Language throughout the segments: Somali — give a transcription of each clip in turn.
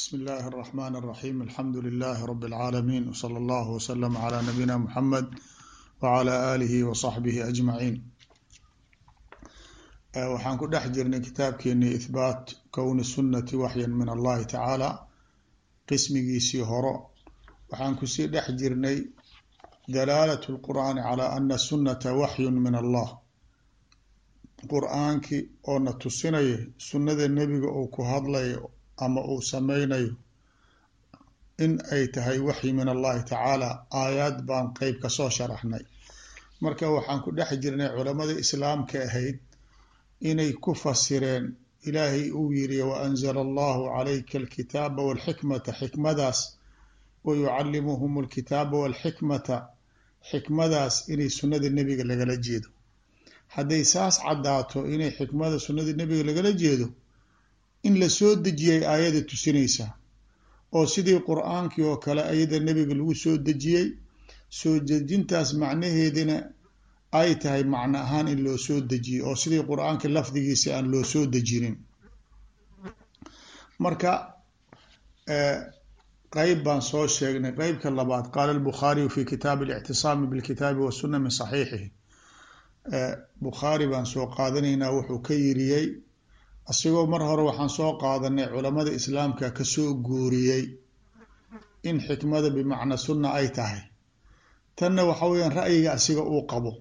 bsm اllahi الرحmn الرaحيم alxamdu لlh rb العaalمين wslى اllه وslm عlى nabiyina mحamed wعlى آlih وصaxbih أجmaعin waxaan ku dhex jirnay kitaabkeeni ihbaat kowni sunati waxya min allahi tacaala qismigiisii horo waxaan kusii dhex jirnay dalaalat اlqur'aani calى ana sunata waxyu min allah qur-aankii oo na tusinaya sunnada nebiga uu ku hadlayo ama uu sameynayo in ay tahay waxyi min allahi tacaala aayaad baan qeyb ka soo sharaxnay. Marka waxaan ku dhex jirnay culamada islaamka ahayd inay ku fasireen ilaahay uu yiri waanzala allahu calayka alkitaaba walxikmata. Xikmadaas wayucallimuhum alkitaaba walxikmata xikmadaas inay sunnada nebiga lagala jeedo. Hadday saas caddaato inay xikmada sunnada nebiga lagala jeedo in la soo dejiyay aayada tusinaysaa oo sidii qur'aankii oo kale ayada nebiga lagu soo dejiyey soo dejintaas macnaheedina ay tahay macno ahaan in loo soo dejiyey oo sidii qur'aanka lafdigiisa aan loo soo dejinin. Marka qeyb baan soo sheegnay. Qeybka labaad qaala albukhaariyu fi kitaabi alictisaami bilkitaabi wasuna min saxiixihi. Bukhaari baan soo qaadanaynaa wuxuu ka yiriyey asigoo mar hore waxaan soo qaadanay culamada islaamka ka soo guuriyey in xikmada bimacna sunna ay tahay. Tanna waxa weyaan ra'yiga asiga uu qabo.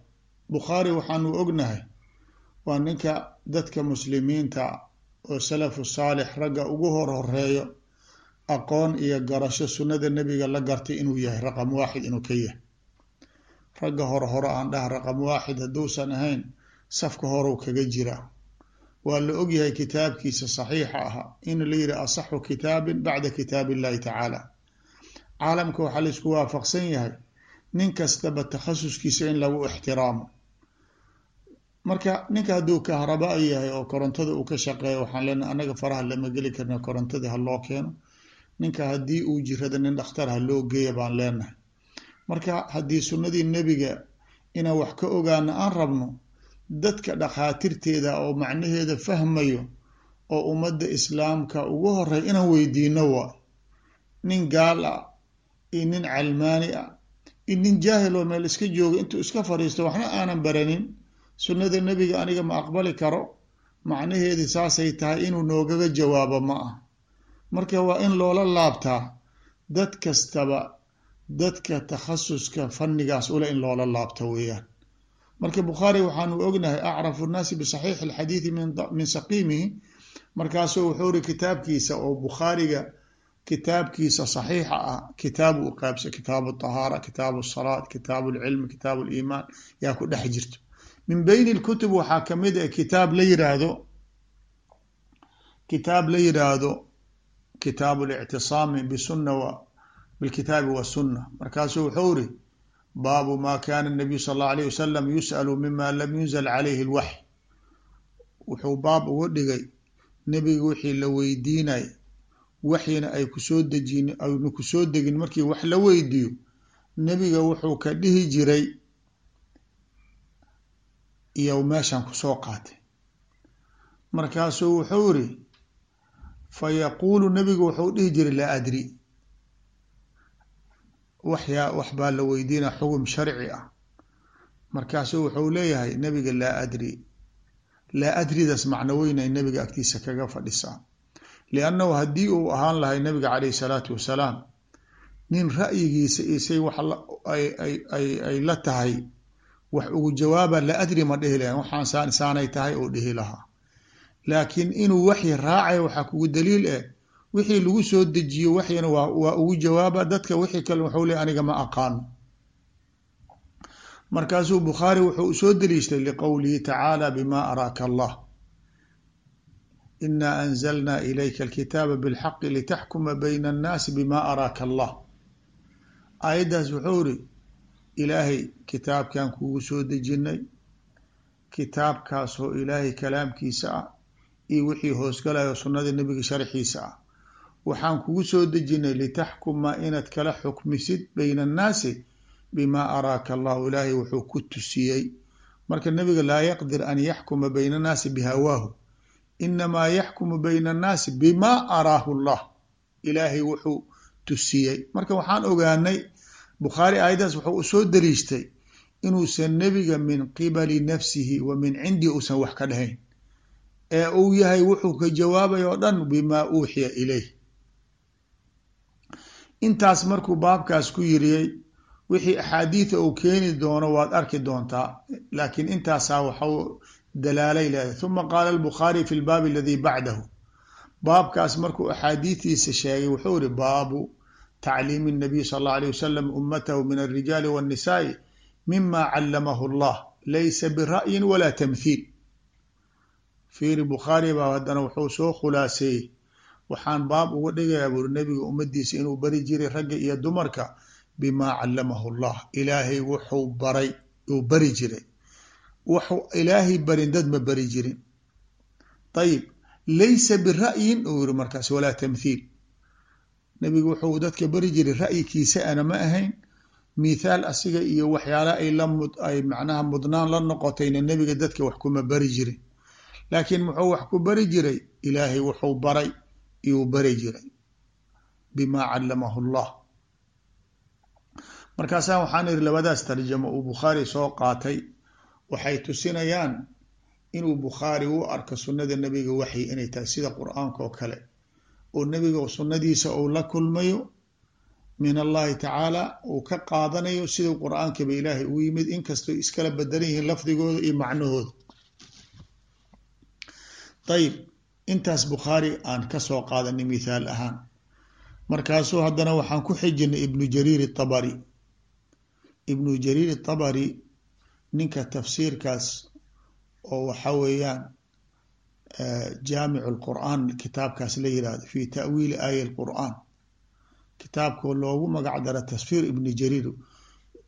Bukhaari waxaanu ognahay waa ninka dadka muslimiinta oo salafu saalix ragga ugu hor horeeyo aqoon iyo garasho sunnada nebiga la gartay inuu yahay raqam waaxid inuu ka yahay. Ragga hore hore aan dhaha raqam waaxid hadduusan ahayn safka horew kaga jira waa la ogyahay kitaabkiisa saxiixa ahaa in la yihi asaxu kitaabin bacda kitaab illahi tacaala. Caalamka waxaa la isku waafaqsan yahay nin kastaba takhasuskiisa in lagu ixtiraamo. Marka ninka hadduu kahraba yahay oo korontada uu ka shaqeeya waxaan leenahay anaga faraha lama geli karna korontadii ha loo keeno. Ninka haddii uu jirada nin dhakhtar ha loo geeya baan leenahay. Marka haddii sunnadii nebiga inaan wax ka ogaano aan rabno dadka dhakhaatiirteeda oo macnaheeda fahmayo oo ummadda islaamka ugu horey inaan weydiino waa nin gaal ah iyo nin calmaani ah iyo nin jaahil oo meel iska jooga intuu iska fadhiisto waxna aanan baranin. Sunnada nebiga aniga ma aqbali karo. Macnaheedi saasay tahay inuu noogaga jawaabo ma ah. Marka waa in loola laabtaa dad kastaba dadka takhasuska fannigaas ule in loola laabto weeyaan marka bukhaari waxaanu ognahay acrafu nnaasi bisaxiixi alxadiidi min saqiimihi markaasuu wuxuu ri kitaabkiisa oo bukhaariga kitaabkiisa saxiixa ah kitaabu u qaybsa kitaabu tahaara kitaabu salaat kitaabu lcilmi kitaabu liimaan yaa ku dhex jirto. Min beyni lkutub waxaa ka mid ah kitaab la yiraahdo kitaab la yiraahdo kitaabu lictisaami bisunna bilkitaabi wasunna markaasuu wuxuu ri baabu ma kana nabiyu sal allau alayh wasalam yus'alu mima lam yunzal calayhi lwaxy wuxuu baab uga dhigay nebiga wixii la weydiinay waxyina ay ku soo dejin ayna ku soo degin markii wax la weydiiyo nebiga wuxuu ka dhihi jiray iyo meeshan ku soo qaatay. Markaasuu wuxuu iri fa yaquulu nebigu wuxuu dhihi jiray laa adri waxyaa wax baa la weydiina xugum sharci ah. Markaasuu wuxuu leeyahay nebiga laa adri laa adridaas macno weynay nebiga agtiisa kaga fadhisaa liannahu haddii uu ahaan lahay nebiga caleyhi salaatu wasalaam nin ra'yigiisa isay wax ay la tahay wax ugu jawaaba la adri ma dhihi lahan waxaan saanay tahay oo dhihi lahaa. Laakiin inuu waxyi raacay waxaa kugu daliil eh wixii lagu soo dejiyo waxyina waa ugu jawaaba. Dadka wixii kale waxuu le aniga ma aqaano markaasuu bukhaari wuxuu u soo deliishtay liqowlihi tacaala bima araaka allah. Ina anzalna ilayka alkitaaba bilxaqi litaxkuma bayna annaasi bima araaka allah. Aayaddaas wuxuu iri ilaahay kitaabkan kugu soo dejinay kitaabkaasoo ilaahay kalaamkiisa ah iyo wixii hoosgalayo sunnada nebiga sharxiisa ah waxaan kugu soo dejinay litaxkuma inaad kala xukmisid bayna annaasi bimaa araaka allahu ilaahay wuxuu ku tusiyey. Marka nebiga laa yaqdir an yaxkuma bayna annaasi bihawaahu inamaa yaxkumu bayna annaasi bimaa araahu llah ilaahay wuxuu tusiyey. Marka waxaan ogaanay bukhaari aayaddaas wuxuu u soo daliishtay inuusan nebiga min qibali nafsihi wa min cindi uusan wax ka dhahayn. Ee uu yahay wuxuu ka jawaabay oo dhan bimaa uuxiya ilayh intaas markuu baabkaas ku yiriyey wixii axaadiida uu keeni doono waad arki doontaa laakiin intaasaa waxau dalaalay leedahay uma qaala albukhaari fi lbaabi aladii bacdahu baabkaas markuu axaadiidiisa sheegay wuxuu yihi baabu tacliimi الnabiy sal اllau alيه wasalam ummatahu min alrijaali wالnisaai mima callamahu اllah laysa bira'yin wala tamhiil fiiri bukhaari baa haddana wuxuu soo khulaaseeyey waxaan baab uga dhigayaa buuri nebiga ummadiisa inuu bari jiray ragga iyo dumarka bimaa callamahu llah ilaahay wuxuu baray uu bari jiray. Wuxuu ilaahay barin dad ma bari jirin. Ayib laysa bira'yin uu yiri markaas walaa tamhiil nebigu wuxuu dadka bari jiray ra'yikiisa ana ma ahayn. Mithaal asiga iyo waxyaala ay la ay macnaha mudnaan la noqotayna nebiga dadka wax kuma bari jirin. Laakiin muxuu wax ku bari jiray? Ilaahay wuxuu baray iyuu bari jiray bimaa callamahu llah markaasaa waxaan ihi labadaas tarjamo uu bukhaari soo qaatay waxay tusinayaan inuu bukhaari u arko sunnada nebiga waxyi inay tahay sida qur'aanka oo kale. Oo nebiga sunnadiisa uu la kulmayo min allahi tacaala uu ka qaadanayo siduu qur'aankaba ilaahay ugu yimid inkastoo iskala bedelan yihiin lafdigooda iyo macnahooda. Ayib intaas bukhaari aan ka soo qaadanay mithaal ahaan. Markaasuu haddana waxaan ku xijinay ibnu jariir itabari ibnu jariir itabari ninka tafsiirkaas oo waxa weeyaan jaamicu lqur'aan kitaabkaas la yiraahdo fi ta'wiili aaya lqur'aan kitaabka loogu magac dara tafsiir ibni jariir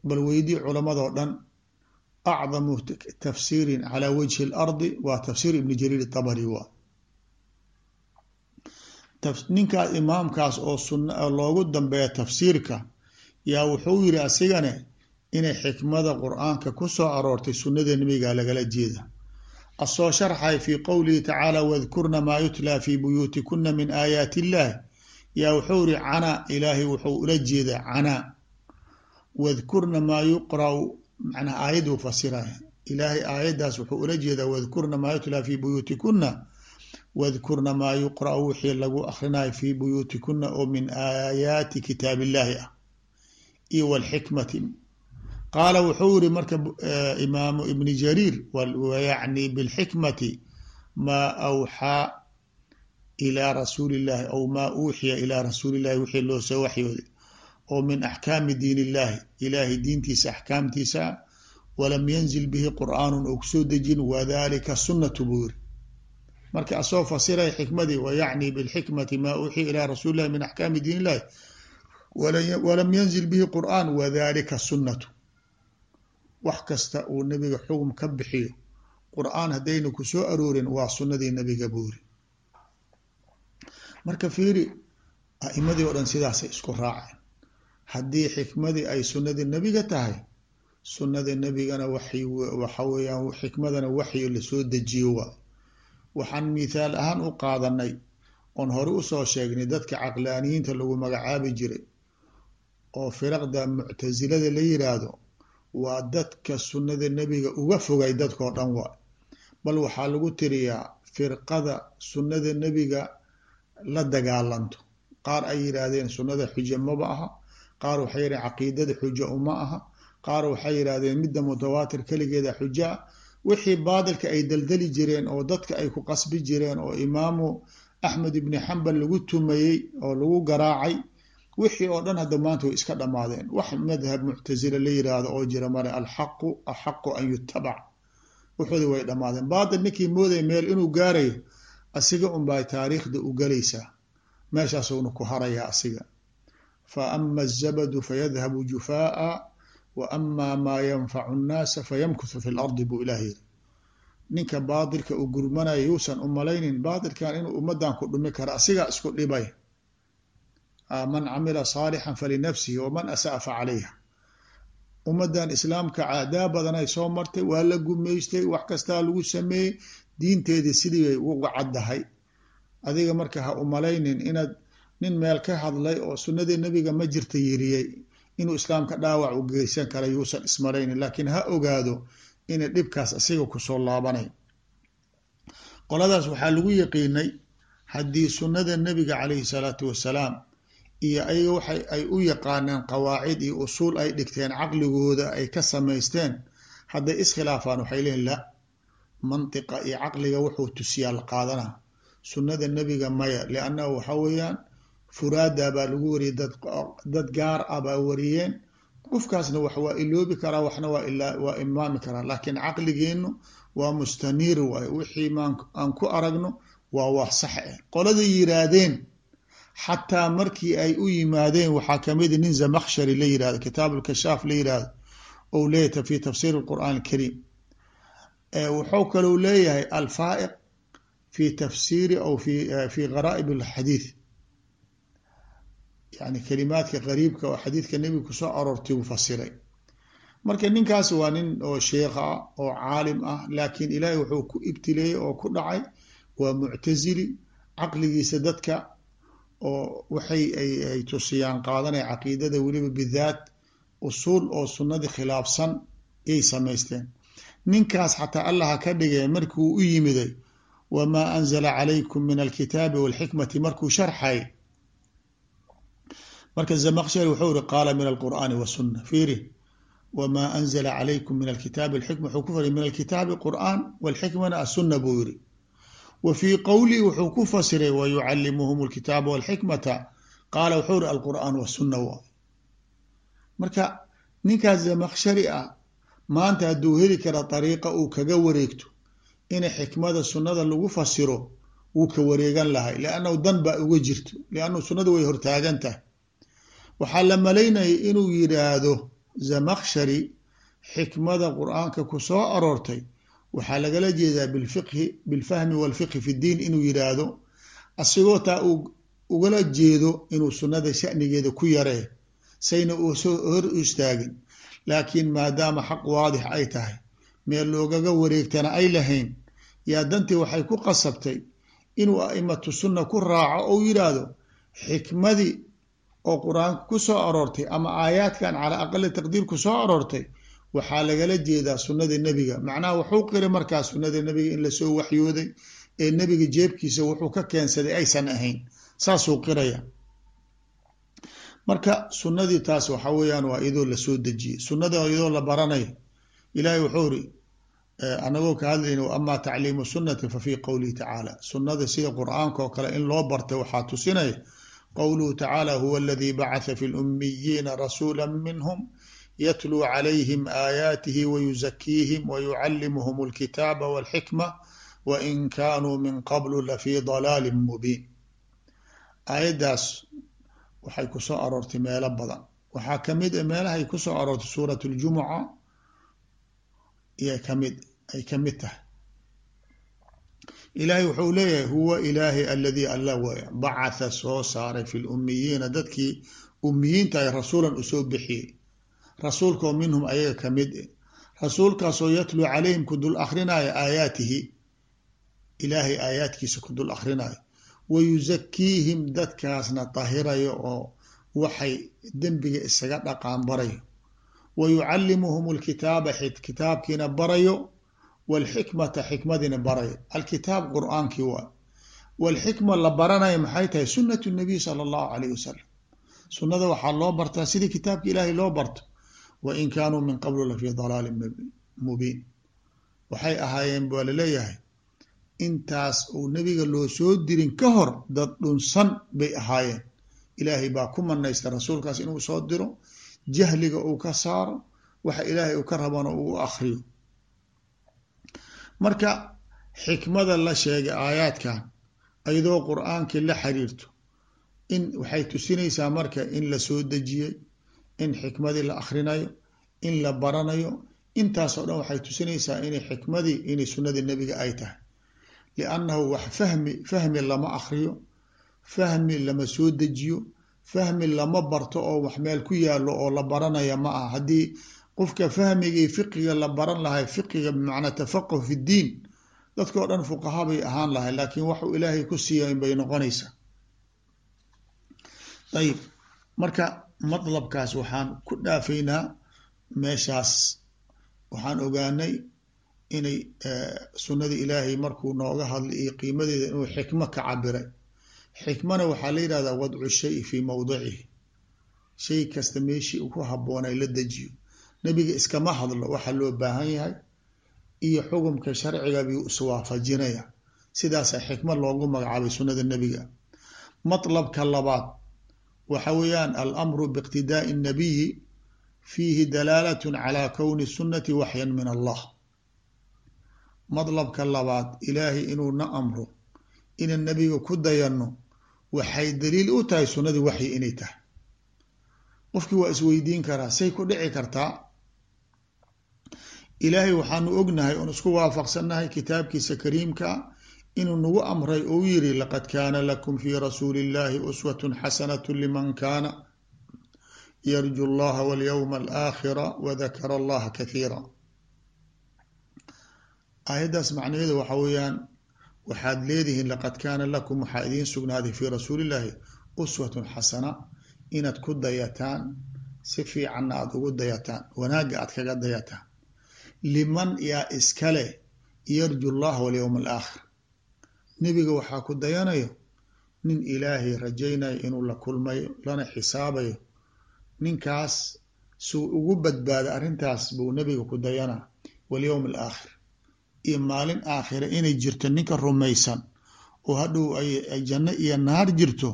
bal weydii culamadoo dhan acdamu tafsiirin calaa wajhi اlardi waa tafsiir ibni jariir itabari waa ninkaas imaamkaas oo sun loogu dambeeya tafsiirka yaa wuxuu yiri asigane inay xikmada qur'aanka ku soo aroortay sunnada nebiga lagala jeeda. Asoo sharxay fi qowlihi tacaala wadkurna maa yutlaa fi buyuutikuna min aayaati illahi yaa wuxuu iri canaa ilaahay wuxuu ula jeedaa canaa wadkurna maa yuqra'u. Macnaa aayaduu fasiraya ilaahay aayaddaas wuxuu ula jeedaa wadkurna maa yutlaa fi buyuutikuna wadkurna maa yuqra'u wixii lagu akhrinayo fi buyuutikuna oo min aayaati kitaab illahi ah iyo walxikmati qaala wuxuu yiri marka imaamu ibni jariir wayacni bilxikmati maa awxaa ilaa rasuuli illahi aw maa uuxiya ilaa rasuuli illahi wixii loo soo waxyooday oo min axkaami diin illahi ilaahay diintiisa axkaamtiisa walam yanzil bihi qur'aanun oo ku soo dejin wadalika sunnatu buu yiri marka asoo fasiraya xikmadii wayacni bilxikmati maa uuxiya ilaa rasuuli illahi min axkaami diin illahi walam yanzil bihi qur'aan wadalika sunnatu. Wax kasta uu nebiga xugum ka bixiyo qur'aan haddayna ku aroorin waa sunnadii nebiga buuri marka fiiri a'imadii oo dhan sidaasay isku raaceen. Haddii xikmadii ay sunnadii nebiga tahay sunnada nebigana waxy waxa weeyaan xikmadana waxyi la soo dejiyo waa waxaan mithaal ahaan u qaadanay oon hore u soo sheegnay dadka caqlaaniyiinta lagu magacaabi jiray oo firaqda muctasilada la yiraahdo waa dadka sunnada nebiga uga fogay dadkao dhan waa bal waxaa lagu tiriyaa firqada sunnada nebiga la dagaalanto. Qaar ay yidhaahdeen sunnada xujo maba aha qaar waxay yidhahdeen caqiidada xujo uma aha qaar waxay yidhahdeen midda mutawaatir keligeeda xujo ah wixii baadilka ay daldali jireen oo dadka ay ku qasbi jireen oo imaamu axmed ibni xambal lagu tumayey oo lagu garaacay wixii oo dhan hadda maanta way iska dhammaadeen wax madhab muctasila la yiraahdo oo jira male alxaqu axaqu an yutabac wuxoodi way dhammaadeen baatil ninkii moodaya meel inuu gaarayo asiga unbaa taariikhda u galaysaa meeshaasuna ku harayaa asiga. Fa ama azabadu fayadhabu jufaa'a wa ama maa yanfacu nnaasa fayamkuthu fi lardi buu ilaah yiri ninka baatilka uu gurmanaya yuusan u malaynin baatilkan inuu ummadan ku dhumi kara asigaa isku dhibay. Man camila saalixan falinafsihi waman asa'a fa calayha ummadan islaamka caadaa badan ay soo martay waa la gumaystay wax kastaa lagu sameeyey diinteedii sidii bay uga caddahay. Adiga marka ha umalaynin inaad nin meel ka hadlay oo sunnadii nebiga ma jirta yiriyey inuu islaamka dhaawac u geysan kara yuusan ismaraynin laakiin ha ogaado inay dhibkaas asiga ku soo laabanay. Qoladaas waxaa lagu yaqiinay haddii sunnada nebiga calayhi salaatu wasalaam iyo ayaga waxa ay u yaqaaneen qawaacid iyo usuul ay dhigteen caqligooda ay ka samaysteen hadday iskhilaafaan waxay leeyiin la mantiqa iyo caqliga wuxuu tusiyaa la qaadana. Sunnada nebiga maya liannahu waxa weeyaan furaada baa lagu wariyey dad gaar ah baa wariyeen. Qofkaasna wax waa iloobi karaa waxna waa imaami karaa laakiin caqligeenu waa mustaniir waay wixii aan ku aragno waa wax sax eh. Qolada yiraahdeen xataa markii ay u yimaadeen waxaa ka mid nin zamakshari la yiraahdo kitaab lkashaaf la yiraahdo ou leeyata fi tafsir lqur'aan alkariim. Wuxuu kalou leeyahay alfaaiq fi tafsiri aw fi garaa'ib alxadiid yani kalimaadka qariibka oo xadiidka nebiga ku soo aroortay uu fasiray. Marka ninkaas waa nin oo sheekh ah oo caalim ah laakiin ilaahay wuxuu ku ibtileeyey oo ku dhacay. Waa muctasili caqligiisa dadka oo waxay ay tusiyaan qaadanaya caqiidada weliba bidaat usuul oo sunnadii khilaafsan yay samaysteen. Ninkaas xataa allaha ka dhigay markuu u yimiday wamaa anzala calaykum min alkitaabi walxikmati markuu sharxay marka zamakshari wuxuu iri qaala min alqur'aani wasunna fiiri wamaa anzala calaykum min alkitaabi alxikma. Wuxuu ku fariy min alkitaabi qur'aan walxikmana asunna buu yiri wa fii qowlihi wuxuu ku fasiray wayucalimuhum alkitaaba walxikmata. Qaala wuxuu iri alqur'aan wasunna wa marka ninkaas zamakshari ah maanta hadduu heli kara dariiqa uu kaga wareegto ina xikmada sunnada lagu fasiro wuu ka wareegan lahay liannahu dan baa uga jirto liannahu sunnada way hortaagan tahay waxaa la malaynaya inuu yidhaahdo zamakshari xikmada qur'aanka ku soo aroortay. Waxaa lagala jeedaa bilfiqhi bilfahmi walfiqhi fi ddiin inuu yidhaahdo. Asigoo taa uu ugala jeedo inuu sunnada shanigeeda ku yaree sayna uu soo hor istaagin. Laakiin maadaama xaq waadix ay tahay meel loogaga wareegtana ay lahayn yaa dantii waxay ku qasabtay inuu a'imatu sunna ku raaco ou yidhaahdo xikmadii oo qur'aanka ku soo aroortay ama aayaadkan calaa aqali taqdiir ku soo aroortay waxaa lagala jeedaa sunnada nebiga. Macnaha wuxuu qiri markaa sunnada nebiga in la soo waxyooday ee nebiga jeebkiisa wuxuu ka keensaday aysan ahayn. Saasuu qiraya. Marka sunnadii taas waxa weeyaan waa iyadoo la soo dejiyey sunnada iyadoo la baranayo ilaahay wuxuu iri anagoo ka hadlayna ama tacliimu sunnati fa fii qowlihi tacaala sunnada sida qur'aanka oo kale in loo bartay waxaa tusinaya qowluhu tacaala huwa aladii bacatha fi lummiyiina rasuula minhum yatluu calayhim aayaatihi wayuzakiihim wayucallimuhum alkitaaba walxikma wain kaanuu min qablu lafii dalaalin mubiin aayaddaas waxay ku soo aroortay meelo badan waxaa ka mid a meelahay ku soo aroortay suurat ljumuca iyo ka mid ay ka mid tahay ilaahay wuxuu leeyahay huwa ilaahay aladii alla bacatha soo saaray fi lummiyiina dadkii ummiyiinta ay rasuulan u soo bixiyey rasuulkaoo minhum ayaga ka mid e rasuulkaasoo yatluu calayhim ku dul akrinaayo aayaatihi ilaahay aayaadkiisa ku dul akrinaayo wayuzakiihim dadkaasna dahirayo oo waxay dembiga isaga dhaqaan barayo. Wayucallimuhum alkitaaba kitaabkiina barayo walxikmata xikmadiina barayo alkitaab qur'aankii waa walxikma la baranayo maxay tahay sunnatu nabiy sala allahu calayh wasalam sunnada waxaa loo bartaa sidii kitaabka ilaahay loo barto wain kaanuu min qablu lafii dalaalin mubiin waxay ahaayeen baa la leeyahay intaas uu nebiga loo soo dirin ka hor dad dhunsan bay ahaayeen ilaahay baa ku manaysta rasuulkaas inuu soo diro jahliga uu ka saaro waxa ilaahay uu ka rabana uu u akriyo marka xikmada la sheegay aayaadkan iyadoo qur'aankii la xiriirto in waxay tusinaysaa marka in la soo dejiyey in xikmadii la akrinayo in la baranayo intaasoo dhan waxay tusinaysaa inay xikmadii inay sunnadii nebiga ay tahay. Liannahu wax fahmi fahmi lama akriyo fahmi lama soo dejiyo fahmi lama barto oo wax meel ku yaalo oo la baranaya ma aha. Haddii qofka fahmigii fiqiga la baran lahay fiqiga bimacnaa tafaquh fi ddiin dadkao dhan fuqaha bay ahaan lahay laakiin waxuu ilaahay ku siiya in bay noqonaysaa. Ayib. Marka matlabkaas waxaan ku dhaafaynaa meeshaas. Waxaan ogaanay inay sunnada ilaahay markuu nooga hadlay iyo qiimadeeda inuu xikmo ka cabiray. Xikmana waxaa la yidhahdaa wadcu shayi fii mowdicihi shay kasta meeshii ku habboonay la dejiyo nebiga iskama hadlo waxa loo baahan yahay. Iyo xukumka sharciga buu iswaafajinaya sidaasaa xikmad loogu magacaabay sunnada nebiga. Matlabka labaad waxa weeyaan alamru biiqtidaai اnnabiyi fiihi dalaalatun calaa kowni sunnati waxyan min allah. Madlabka labaad ilaahay inuu na amro inaan nebiga ku dayanno waxay daliil u tahay sunnadii waxyi inay tahay. Qofkii waa isweydiin karaa say ku dhici kartaa ilaahay waxaanu ognahay oon isku waafaqsannahay kitaabkiisa kariimka inuu nagu amray ou yiri laqad kaana lakum fii rasuuli illahi uswatun xasanatu liman kaana yarju allaha walyowma alaakhira wadakara allaha kathiira. Aayaddaas macnaheedu waxa weeyaan waxaad leedihiin laqad kaana lakum waxaa idiin sugnaaday fii rasuuli illahi uswatun xasana inaad ku dayataan si fiicanna aada ugu dayataan wanaagga aad kaga dayataan liman yaa iskale yarju llaha walyowma alaakhir nebiga waxaa ku dayanayo nin ilaahay rajaynayo inuu la kulmayo lana xisaabayo. Ninkaas suu ugu badbaada arrintaas buu nebiga ku dayanaa walyowm alaakhir iyo maalin aakhira inay jirto ninka rumaysan oo hadhow ay janno iyo naar jirto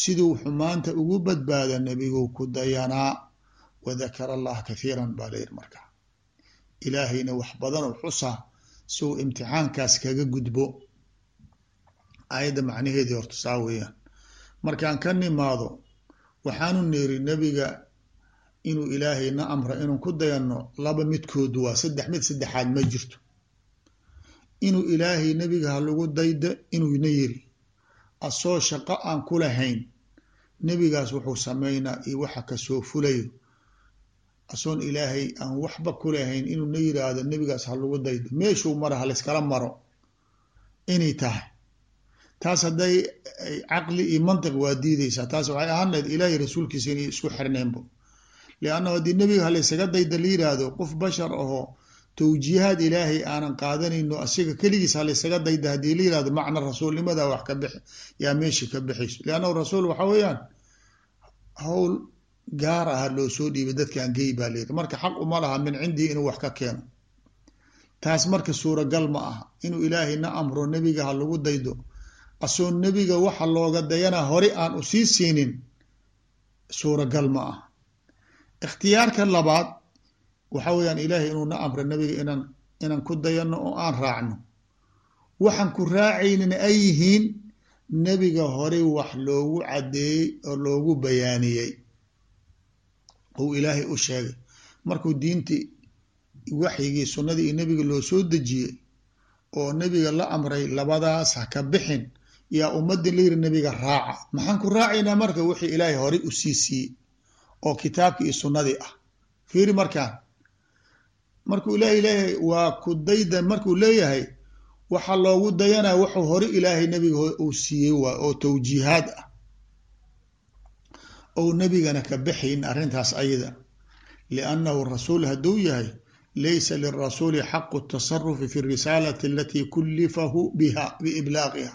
siduu xumaanta ugu badbaada nebigu ku dayanaa. Wadakara allaha kathiiran baa layidhi markaa ilaahayna wax badan oo xusaa si uu imtixaankaas kaga gudbo. Aayadda macnaheedii horta saa weeyaan. Markaan ka nimaado waxaanu neeri nebiga inuu ilaahay na amra inuu ku dayanno laba midkood waa saddex mid saddexaad ma jirto. Inuu ilaahay nebiga ha lagu dayda inuuna yiri asoo shaqo aan ku lahayn. Nebigaas wuxuu sameynaa iyo waxa ka soo fulayo asoon ilaahay aan waxba ku lahayn inuuna yiraahdo nebigaas ha lagu daydo. Meeshuu mara halayskala maro? Inay tahay. Taas hadday caqli iyo mantiq waa diideysaa taas waxay ahaan lahayd ilaahay rasuulkiisa inay isku xirneenbo liannahu haddii nebiga halaysaga dayda la yiraahdo qof bashar ahoo towjiihaad ilaahay aanan qaadanayno asiga keligiis halaysaga dayda haddii la yiraahdo macna rasuulnimada wax ka bixi yaa meesha ka bixayso liannahu rasuul waxa weeyaan howl gaar aha loo soo dhiibay dadkaan gey baa layidhi marka xaq uma laha min cindii inuu wax ka keeno. Taas marka suuragal ma aha. Inuu ilaahay na amro nebiga ha lagu daydo. Asoo nebiga waxa looga dayanaa hore aan u sii siinin suuragal ma aha. Ikhtiyaarka labaad waxa weeyaan ilaahay inuu na amro nebiga inaan inaan ku dayanno oo aan raacno. Waxaan ku raacaynin ay yihiin nebiga hore wax loogu caddeeyey oo loogu bayaaniyey ou ilaahay u sheegay. Markuu diintii waxyigii sunnadii iyo nebiga loo soo dejiyey oo nebiga la amray labadaas ha ka bixin yaa la yiri nebiga raaca. Maxaan ku raacaynaa marka wixii ilaahay horey u sii siiyey oo kitaabkii iyo sunnadii ah. Fiiri markaan markuu ilaahay leeyahay waa ku dayda markuu leeyahay waxaa loogu dayanaa wuxuu hore ilaahay nebiga uu siiyey waay oo tawjiihaad ah ou nebigana ka baxayn arrintaas ayada. Liannahu rasuul hadduu yahay laysa lirasuuli xaqu tasarufi fi risaalati alatii kullifahu biha biiblaaqiha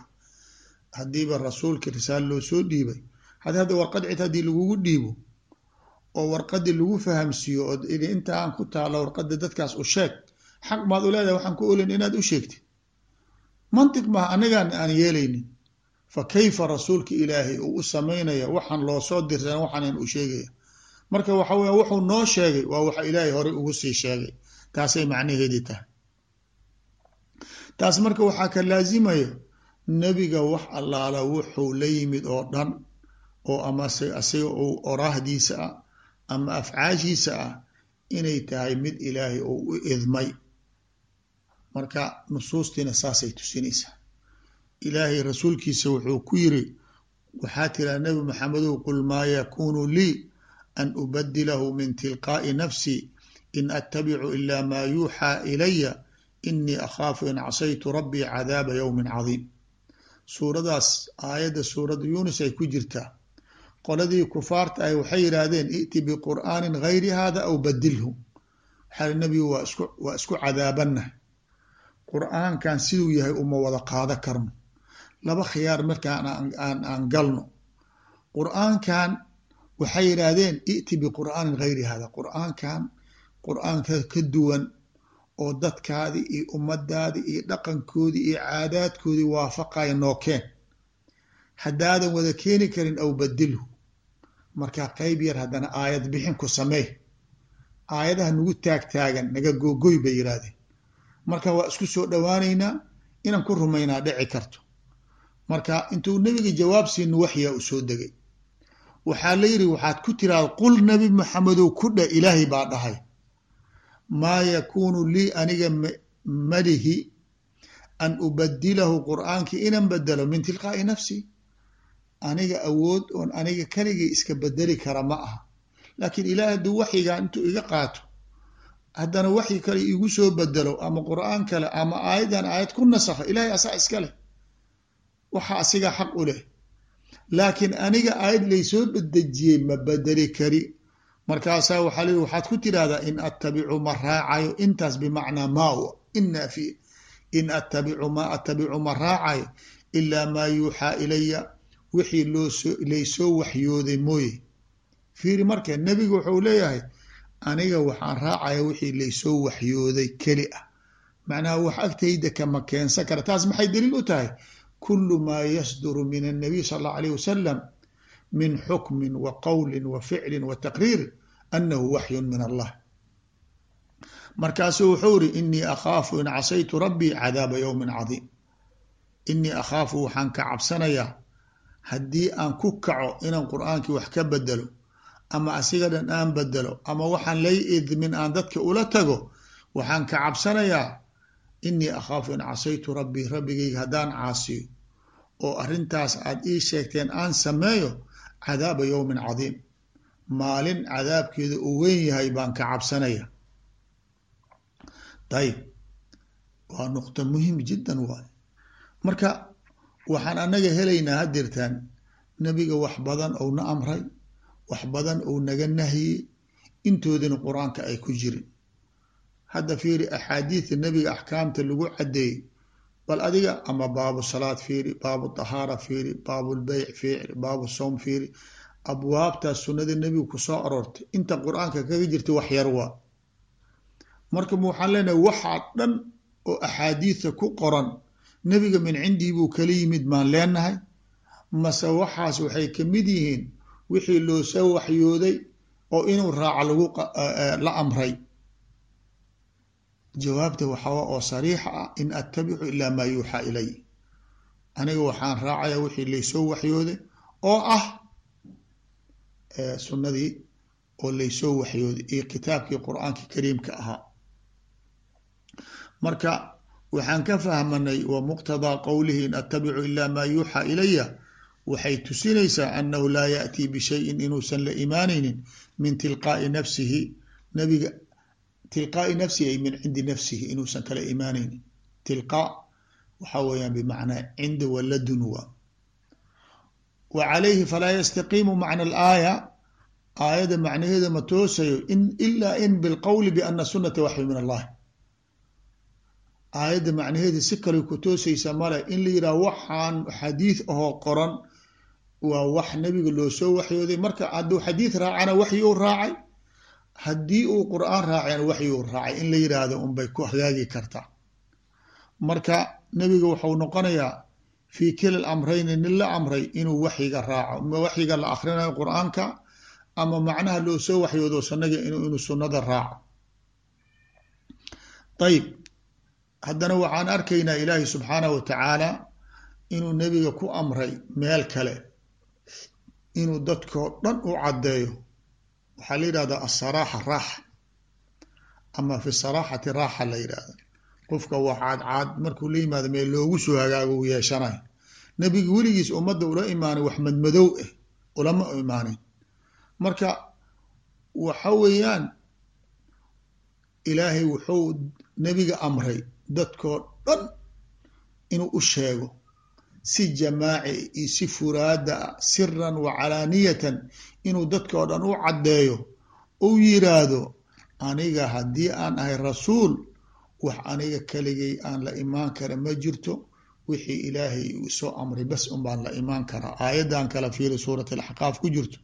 haddiiba rasuulka risaalo loo soo dhiibay had hadda warqad cid haddii lagugu dhiibo oo warqadii lagu fahamsiiyo oo intaan ku taalo warqada dadkaas u sheeg xaq maad u leedahay waxaan ku olin inaad u sheegtid. Mantiq maha anagaan aan yeelaynin fa kayfa rasuulka ilaahay uu u samaynaya waxaan loo soo dirsan waxaanan u sheegaya. Marka waxa weya wuxuu noo sheegay waa waxa ilaahay horey ugu sii sheegay. Taasay macnaheedii tahay. Taas marka waxaa ka laazimaya nebiga wax allaala wuxuu la yimid oo dhan oo ama asiga uu oraahdiisa ah ama afcaashiisa ah inay tahay mid ilaahay uu u idmay. Marka nusuustiina saasay tusinaysaa ilaahay rasuulkiisa wuxuu ku yiri waxaa tiraa nebi maxamedow qul maa yakuunu lii an ubadilahu min tilqaa'i nafsi in attabicu ila maa yuuxaa ilaya inii akhaafu in casaytu rabbii cadaaba yowmin cadiim. Suuradaas aayadda suuradda yuunus ay ku jirtaa qoladii kufaarta ahy waxay yidhaahdeen i'ti biqur'aanin gayri hada aw badilhu waxaa nebigu waa isku cadaabannahay qur'aankan siduu yahay uma wada qaado karno laba khiyaar markaan aan aan galno. Qur'aankan waxay yidhaahdeen i'ti biqur'aanin gayri hada qur'aanka ka duwan oo dadkaadii iyo ummadaadii iyo dhaqankoodii iyo caadaadkoodii waafaqaya nookeen. Haddaadan wada keeni karin aw badilhu markaa qeyb yar haddana aayad bixin ku sameey aayadaha nagu taagtaagan naga googoy bay yidhaahdeen. Marka waa isku soo dhowaaneynaa inaan ku rumaynaa dhici karto marka intuu nebiga jawaab siino waxyaa u soo degay waxaa la yidhi waxaad ku tiraada qul nabi maxamedow ku dha ilaahay baa dhahay. Maa yakuunu lii aniga malihi an ubadilahu qur'aankii inan bedelo min tilqaa'i nafsi. Aniga awood oon aniga keligii iska bedeli kara ma aha. Laakiin ilaah hadduu waxyigaa intuu iga qaato haddana waxyi kale igu soo bedelo ama qur'aan kale ama aayadan aayad ku nasakha ilahay asaa iska leh waxa asigaa xaq u leh. Laakiin aniga aayad laysoo bedejiyey ma bedeli kari. Markaasaa waxaa leyi waxaad ku tidhahdaa in attabicu ma raacayo. Intaas bimacnaa maa ina fi in attabicu ma attabicu ma raacayo ilaa maa yuuxaa ilaya wixii loosoo laysoo waxyooday mooye. Fiiri marka nebigu wuxuu leeyahay aniga waxaan raacaya wixii laysoo waxyooday keli ah. Macnaha wax agtayda kama keensan kara. Taas maxay daliil u tahay kulu maa yasduru min annabiy sala allahu alayh wasalam min xukmin wa qowlin wa ficlin wa taqriirin annahu waxyun min allah. Markaasuu wuxuu iri inii akhaafu in casaytu rabbii cadaaba yowmin cadiim. Inii akhaafu waxaan ka cabsanayaa haddii aan ku kaco inaan qur'aankii wax ka bedelo ama asiga dhan aan bedelo ama waxaan lay idmin aan dadka ula tago waxaan ka cabsanayaa inii akhaafu in casaytu rabbii rabbigayga haddaan caasiyo oo arrintaas aad ii sheegteen aan sameeyo cadaaba yowmin cadiim. Maalin cadaabkeeda uu weyn yahay baan ka cabsanaya. Dayib. Waa nuqto muhiim jiddan waay. Marka waxaan annaga helaynaa hadirtaan nebiga wax badan ou na amray wax badan ou naga nahiyey intoodina qur'aanka ay ku jirin hadda fiiri axaadiida nebiga axkaamta lagu caddeeyey bal adiga ama baabu salaad fiiri baabu tahaara fiiri baabulbeyc fiiri baabu sowm fiiri. Abwaabtaas sunnada nebiga ku soo aroortay. Inta qur'aanka kaga jirta wax yar waa. Marka ma waxaan leenahay waxaa dhan oo axaadiidta ku qoran nebiga min cindii buu kala yimid maan leenahay. Mase waxaas waxay ka mid yihiin wixii loo soo waxyooday oo inuu raaco lagu la amray jawaabta waxaa oo sariixa ah in attabicu ilaa maa yuuxaa ilay. Aniga waxaan raacaya wixii laysoo waxyooday oo ah sunnadii oo laysoo waxyooday iyo kitaabkii qur'aanka kariimka ahaa. Marka waxaan ka fahmanay wa muqtadaa qowlihi in attabicu ilaa maa yuuxaa ilaya waxay tusinaysaa annahu laa ya'tii bishayin inuusan la imaanaynin min tilqaa'i nafsihi nabiga tilqaa'i nafsihi ay min cindi nafsihi inuusan kala imaanaynin tilqaa waxaa weeyaan bimacnaa cinda waladun waa wa. Calayhi falaa yastaqiimu macna alaaya aayadda macnaheeda ma toosayo in ilaa in bilqowli biana sunnata waxyu min allah aayadda macnaheeda si kale ku toosaysa male in la yidhaha waxaan xadiid ahoo qoran waa wax nebiga loo soo waxyooday. Marka hadduu xadiid raacana waxyuu raacay haddii uu qur'aan raacayna waxyuu raacay in la yidhaahdo unbay ku hagaagi kartaa. Marka nebiga wuxuu noqonayaa fii kila amrayni nin la amray inuu waxyiga raaco. Waxyiga la akrinayo qur'aanka ama macnaha loo soo waxyoodo sannaga inuu sunnada raaco? Ayib haddana waxaan arkaynaa ilaahi subxaanahu wa tacaala inuu nebiga ku amray meel kale inuu dadkoo dhan u caddeeyo waxaa la yidhahdaa asaraaxa raaxa. Ama fi saraaxati raaxa la yidhahda. Qofka waa caadcaad markuu la yimaado meel loogu soo hagaago u yeeshanayo. Nebiga weligiis ummadda ula imaanay wax madmadow ah ulama imaanin marka waxa weeyaan ilaahay wuxuu nebiga amray dadkoo dhan inuu u sheego si jamaaci iyo si furaada ah siran wa calaaniyatan inuu dadka oo dhan u caddeeyo uu yiraahdo aniga haddii aan ahay rasuul wax aniga keligay aan la imaan kara ma jirto wixii ilaahay uu soo amray bas un baan la imaan karaa aayaddan kala fiiri suurat alaxqaaf ku jirto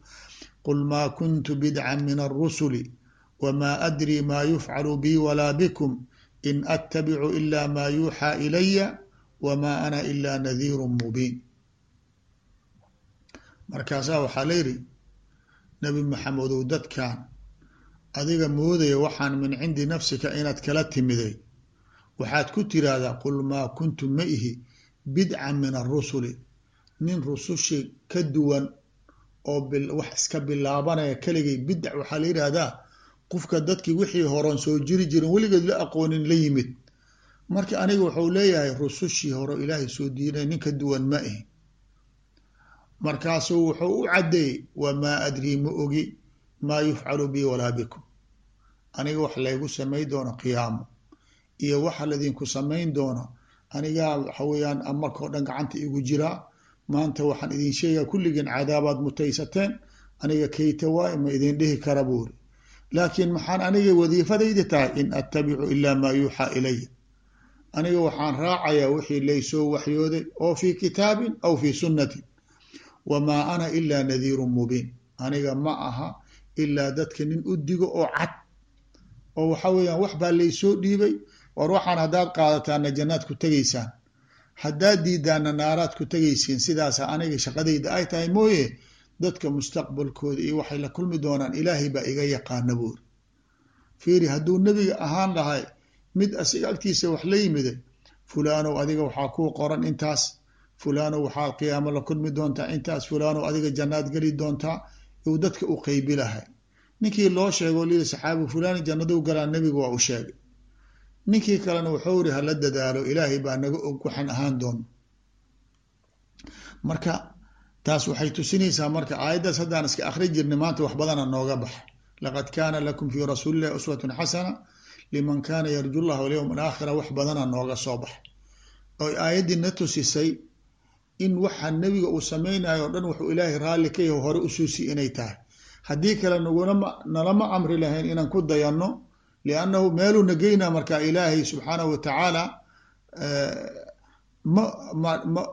qul maa kuntu bidcan min alrusuli wma adrii ma yufcalu bi walaa bikum in attabicu ila ma yuuxaa ilaya wma ana ila nadiiru mubiin markaasaa waxaa layidhi nabi maxamedow dadkan adiga moodaya waxaan min cindi nafsika inaad kala timiday waxaad ku tiraahdaa qul maa kuntu ma ihi bidcan min arusuli nin rusushi ka duwan oo wax iska bilaabanaya keligay bidac waxaa la yidhaahdaa qofka dadkii wixii horon soo jiri jirin weligeed la aqoonin la yimid marka aniga wuxuu leeyahay rusushii hore ilaahay soo diinay nin ka duwan ma ihi markaasuu wuxuu u caddeeyey wamaa adrii ma ogi maa yufcalu bi walaa bikum. Aniga wax laygu samayn doono qiyaamo. Iyo waxa ladinku samayn doono anigaa waxa weeyaan amarkao dhan gacanta igu jiraa maanta waxaan idin sheegaa kulligiin cadaabaad mutaysateen. Aniga kayta waay ma idin dhihi kara buuri laakiin maxaan aniga wadiifadaydi tahay in attabicu ilaa maa yuuxaa ilaya aniga waxaan raacayaa wixii laysoo waxyooday oo fii kitaabin aw fii sunnatin. Wamaa ana ilaa nadiirun mubiin. Aniga ma aha ilaa dadka nin u digo oo cad. Oo waxa weeyaan wax baa laysoo dhiibay. War waxaan haddaad qaadataana jannaad ku tegaysaan. Haddaad diidaana naaraad ku tegaysiin sidaasa aniga shaqadayda ay tahay mooye dadka mustaqbalkooda iyo waxay la kulmi doonaan ilaahay baa iga yaqaana buuri fiiri hadduu nebiga ahaan lahay mid asiga agtiisa wax la yimiday fulaanow adiga waxaa kuu qoran intaas. Fulaanow waxaa qiyaamo la kulmi doontaa intaas. Fulaanow adiga jannaad geli doontaa uu dadka u qeybi lahay ninkii loo sheego lii saxaabi fulaani jannaduu galaa. Nebiga waa u sheegay. Ninkii kalena wuxuu iri hala dadaalo ilaahay baa naga og waxaan ahaan doono marka taas waxay tusinaysaa marka aayaddaas haddaan iska akri jirnay maanta wax badana nooga baxa. Laqad kaana lakum fii rasuuli illahi uswatun xasana liman kaana yarju llah walyowm alaakhira wax badana nooga soo baxa oo aayaddii na tusisay in waxa nebiga uu samaynayo o dhan wuxuu ilaahay raalli ka yaho hore usuusi inay tahay. Haddii kale nalama amri lahayn inaan ku dayanno liannahu meeluu nageynaa markaa ilaahay subxaanahu watacaala ma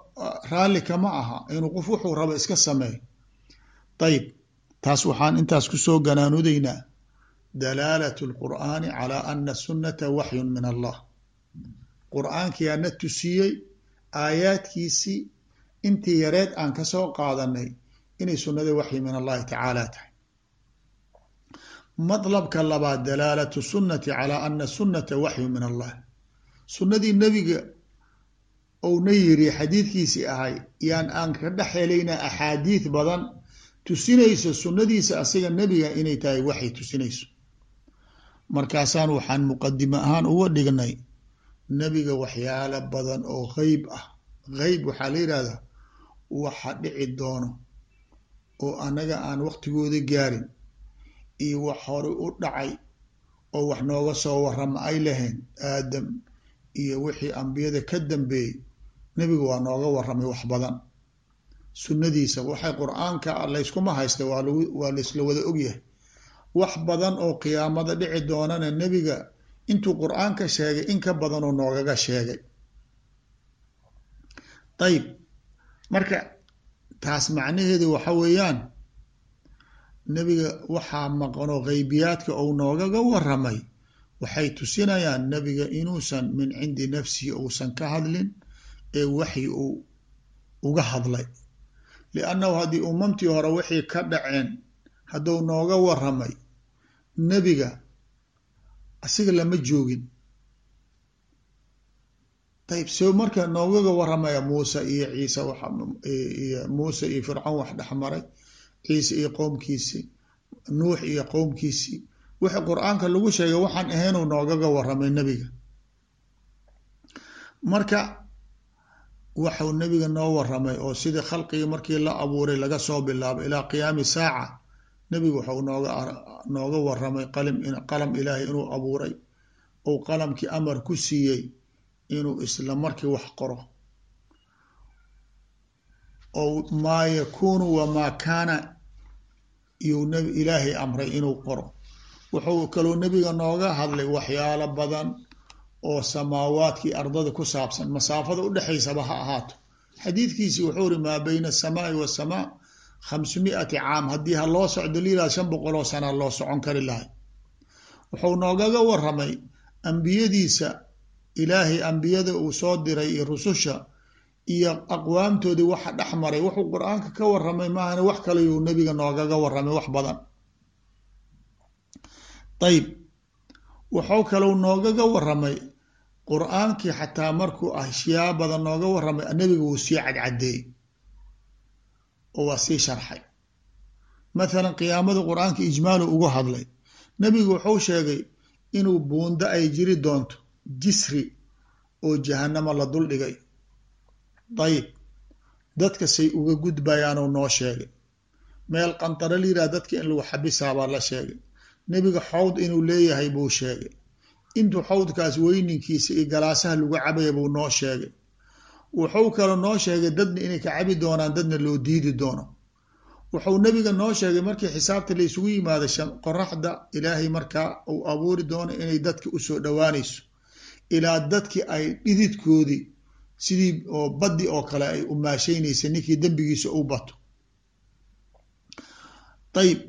raalli kama aha inuu qof wuxuu rabo iska sameey ayib taas waxaan intaas ku soo ganaanudaynaa dalaalat lqur'aani calaa ana sunnata waxyun min allah qur'aankiyaa na tusiyey aayaadkiisii intii yareed aan ka soo qaadanay inay sunnada waxyi min allahi tacaala tahay matlabka labaad dalaalatu sunnati calaa ana sunnata waxyu min allah sunnadii nebiga ouna yiri xadiidkiisii ahay yaan aan ka dhex helaynaa axaadiid badan tusinayso sunnadiisa asiga nebiga inay tahay waxay tusinayso markaasaan waxaan muqadime ahaan uga dhignay nebiga waxyaalo badan oo qeyb ah. Qeyb waxaa la yidhahdaa waxa dhici doono oo annaga aan waqtigooda gaarin iyo wax horey u dhacay oo wax nooga soo warama ay lahayn aadam iyo wixii ambiyada ka dambeeyey. Nebiga waa nooga waramay wax badan. Sunnadiisa waxay qur'aanka layskuma haysta waa lagu waa laysla wada ogyahay wax badan oo qiyaamada dhici doonana nebiga intuu qur'aanka sheegay in ka badanoo noogaga sheegay. Ayib marka taas macnaheedu waxa weeyaan nebiga waxaa maqanoo qeybiyaadka ou noogaga waramay waxay tusinayaan nebiga inuusan min cindi nafsihi uusan ka hadlin ee waxyi uu uga hadlay. Liannahu haddii umamtii hore wixii ka dhaceen hadduu nooga waramay nebiga asiga lama joogin. Ayib soo marka noogaga waramaya muuse iyo ciise iyo muuse iyo fircoon wax dhexmaray ciise iyo qowmkiisii nuux iyo qowmkiisii wixii qur'aanka lagu sheegay waxaan ahaynuu noogaga waramay nebiga. Marka waxau nebiga noo waramay oo sidii khalqigii markii la abuuray laga soo bilaabo ilaa qiyaami saaca nebigu waxau nooga nooga waramay qalim qalam ilaahay inuu abuuray ou qalamkii amar ku siiyey inuu isla markii wax qoro. Oo maa yakuunu wamaa kaana iyuu nb ilaahay amray inuu qoro. Wuxuu kaloo nebiga nooga hadlay waxyaalo badan oo samaawaadkii ardada ku saabsan. Masaafada udhexaysaba ha ahaato. Xadiidkiisi wuxuu iri maa bayna asamaai wasamaa khamsu miati caam haddii ha loo socdo liilaa shan boqol oo sana loo socon kari lahay wuxuu noogaga waramay ambiyadiisa ilaahay ambiyada uu soo diray iyo rususha iyo aqwaamtoodii waxa dhex maray wuxuu qur'aanka ka waramay maahane wax kalayuu nebiga noogaga waramay wax badan ayib wuxuu kalou noogaga waramay qur'aankii xataa markuu ashyaa badan nooga waramay nebiga wuu sii cadcadeeyey oo waa sii sharxay. Mathalan qiyaamada qur'aanka ijmaalu uga hadlay. Nebigu wuxuu sheegay inuu buundo ay jiri doonto jisri oo jahanamo la duldhigay dayib dadka say uga gudbayaanuu noo sheegay. Meel qantaro layidhaha dadka in lagu xabisaabaa la sheegay. Nebiga xawd inuu leeyahay buu sheegay. Intuu xawdkaas weyninkiisa iyo galaasaha lagu cabaya buu noo sheegay wuxuu kaloo noo sheegay dadna inay ka cabi doonaan dadna loo diidi doono. Wuxuu nebiga noo sheegay markii xisaabta la isugu yimaado qoraxda ilaahay markaa uu abuuri doono inay dadka u soo dhowaanayso ilaa dadkii ay dhididkoodii sidii oo baddi oo kale ay umaasheynaysa ninkii dembigiisa u bato. Ayib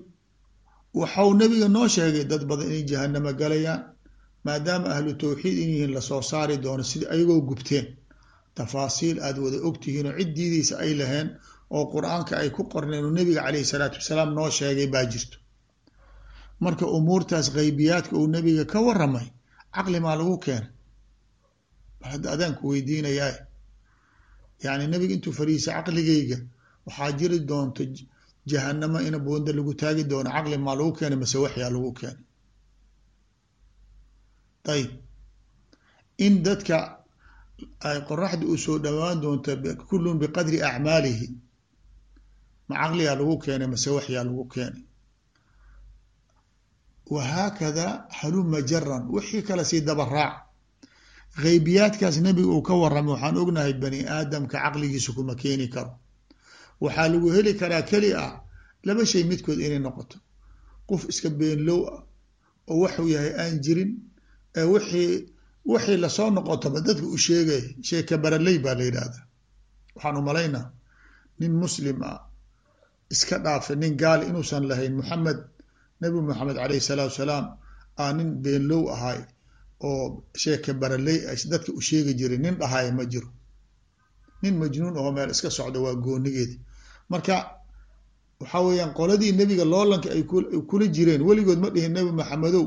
waxau nebiga noo sheegay dad badan inay jahanamo galayaan maadaama ahlu tawxiid in yihiin la soo saari doono sidii ayagoo gubteen tafaasiil aada wada ogtihiin oo cid diidaysa ay laheen oo qur'aanka ay ku qorneen oo nebiga caleyhi salaatu wasalaam noo sheegay baa jirto. Marka umuurtaas qeybiyaadka uu nebiga ka waramay caqli maa lagu keenay? Bal hadda adaanku weydiinayaa yacni nebiga intuu fariisa caqligayga waxaa jiri doonto jahanamo ina boonda lagu taagi doono caqli maa lagu keenay mase waxyaa lagu keenay? Ayib in dadka ay qoraxda u soo dhowaan doonto kullun biqadri acmaalihi. Ma caqliyaa lagu keenay mase waxyaa lagu keenay. Wahaakada haluma jaran wixii kale sii daba raac. Geybiyaadkaas nebiga uu ka waramay waxaan ognahay bani aadamka caqligiisa kuma keeni karo. Waxaa lagu heli karaa keli ah laba shay midkood inay noqoto. Qof iska beenlow ah oo waxuu yahay aan jirin ee wixii wixii la soo noqotaba dadka u sheegay sheeka baraley baa la yidhaahdaa. Waxaan umalaynaa nin muslim ah iska dhaafay nin gaali inuusan lahayn moxamed nabi moxamed caleyhi salaatu wasalaam aa nin beenlow ahay oo sheeka baraley dadka u sheegi jiray nin dhahaaya ma jiro. Nin majnuun oo meel iska socda waa goonigeeda marka waxa weeyaan qoladii nebiga loolanka ay kula jireen weligood ma dhihin nebi maxamedow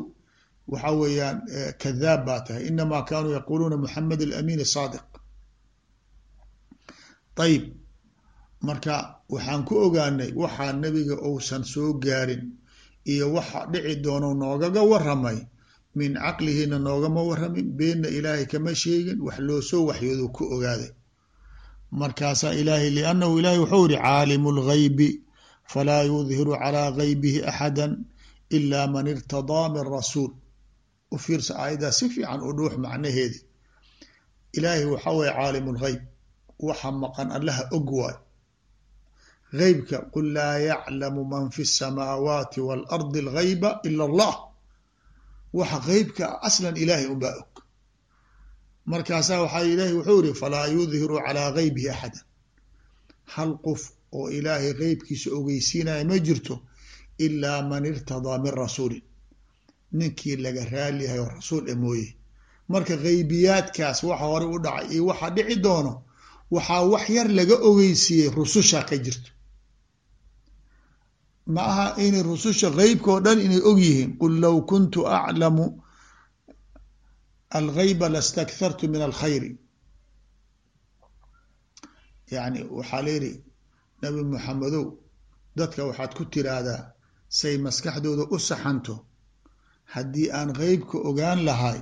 waxa weeyaan kadaab baa tahay. Inamaa kaanuu yaquuluuna moxamed alamin saadiq ayib marka waxaan ku ogaanay waxaa nebiga uusan soo gaarin iyo waxa dhici doono noogaga waramay min caqlihiina noogama waramin beenna ilaahay kama sheegin wax loo soo waxyoodu ku ogaaday. Markaasaa ilaahay liannahu ilaahay wuxuu yihi caalimu lgaybi falaa yudhiru calaa gaybihi axada ila man irtadaa min rasuul u fiirsa aayaddaa si fiican u dhuux macnaheedi. Ilaahay waxa weye caalimu lgeyb waxa maqan allaha og waay. Geybka qul laa yaclamu man fi الsamaawaati waalardi algayba ila allah. Waxa geybka aslan ilaahay unbaa og. Markaasaa waxaa ilaahay wuxuu yihi falaa yudhiru calaa geybihi axada hal qof oo ilaahay geybkiisa ogeysiinaya ma jirto ilaa man irtadaa min rasuulin ninkii laga raaliyahay oo rasuul e mooye. Marka geybiyaadkaas waxa hore u dhacay iyo waxa dhici doono waxaa wax yar laga ogeysiiyey rususha ka jirto. Ma aha inay rususha geybka oo dhan inay og yihiin? Qul low kuntu aclamu algeyba lastakhartu min alkhayri yacni waxaa layidhi nabi maxamedow dadka waxaad ku tiraahdaa say maskaxdooda u saxanto haddii aan geybka ogaan lahay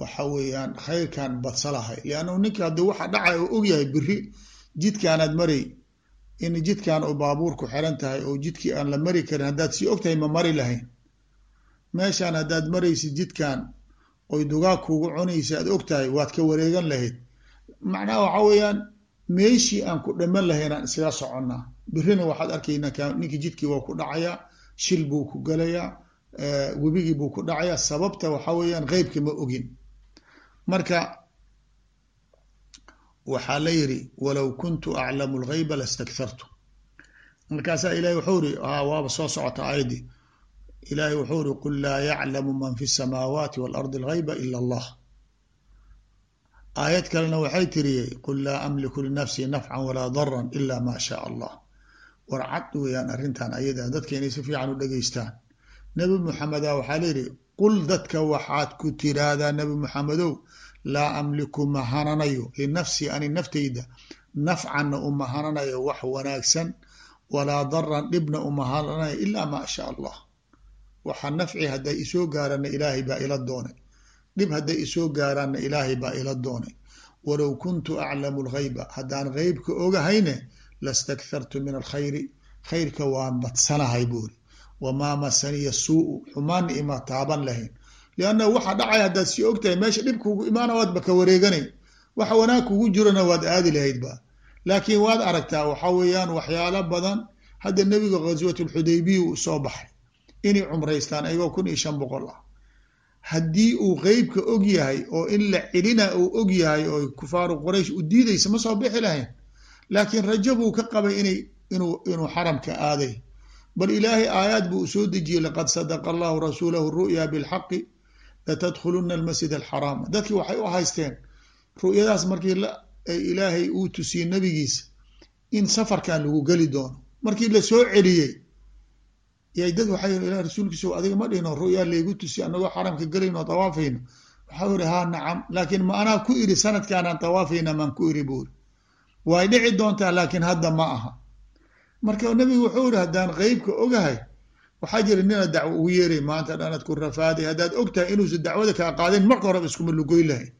waxa weeyaan khayrkaan badsa lahay liannahu ninka haddii waxa dhacay oo ogyahay biri jidkaanaad maray in jidkan oo baabuurku xiran tahay oo jidkii aan la mari karin haddaad sii ogtahay ma mari lahayn. Meeshaan haddaad maraysid jidkan oy dugaag kugu cunaysa aad ogtahay waad ka wareegan lahayd. Macnaha waxa weeyaan meeshii aan ku dhaman lahaynaan iskaga soconnaa. Birina waxaad arkaynaa ninkii jidkii waa ku dhacayaa shil buu ku galayaa webigii buu ku dhacayaa sababta waxa weeyaan qeybka ma ogin marka waxaa la yidhi walow kuntu aclamu lgeyba lastakhartu markaasaa ilahay wuxuu iri waaba soo socota aayaddii ilahay wuxuu iri qul laa yaclamu man fi الsamaawaati waاlardi اlgeyba ila allah aayad kalena waxay tiriyey qul laa amliku linafsii nafcan walaa daran ila ma shaa allah war cad weeyaan arrintan ayada dadka inay si fiican u dhegeystaan nebi muxameda waxaa layidhi qul dadka waxaad ku tiraahdaa nebi muxamedow laa amliku ma hananayo. Linafsii ani naftayda nafcanna uma hananayo wax wanaagsan walaa daran dhibna uma hananayo ilaa maa shaa allah. Waxa nafci hadday isoo gaaraanna ilaahay baa ila doonay. Dhib hadday isoo gaaraanna ilaahay baa ila doonay. Walow kuntu aclamu lgeyba haddaan geybka ogahayne lastakhartu min alkhayri khayrka waan badsanahay buuri wamaa masaniya suu xumaanna ima taaban lahayn. Lianna waxa dhacay haddaad sii ogtahay meesha dhib kugu imaana waadba ka wareeganay. Waxa wanaag kugu jirana waad aadi lahaydba laakiin waad aragtaa waxa weeyaan waxyaalo badan hadda nebiga ghaswat lxudaybiya uu soo baxay. Inay cumraystaan ayagoo kun iyo shan boqol ah. Haddii uu qeybka og yahay oo in la celina uu og yahay oo kufaaru quraysh u diidaysa ma soo bixi lahayn. Laakiin rajo buu ka qabay inay inuu inuu xaramka aaday bal ilaahay aayaad buu u soo dejiyey laqad sadaqa allahu rasuulahu ru'ya bilxaqi latadkhuluna almasjid alxaraama dadkii waxay u haysteen ru'yadaas markii ilaahay uu tusiyey nabigiisa in safarkan lagu geli doono. Markii la soo celiyey yay dad waxay rasuulkiisa adiga ma dhihno ru'yaa laygu tusiy anagoo xaramka gelayno tawaafayno waxau iri haa nacam laakiin ma anaa ku iri sanadkaanaan tawaafayna maan ku iri buuri way dhici doontaa laakiin hadda ma aha marka nabigu wuxuu iri haddaan qeybka ogahay waxaa jira nina dacwo ugu yeeray maanta dhanad ku rafaaday haddaad og tahay dacwada kaa qaadin marka horeba iskuma lugoy lahayn.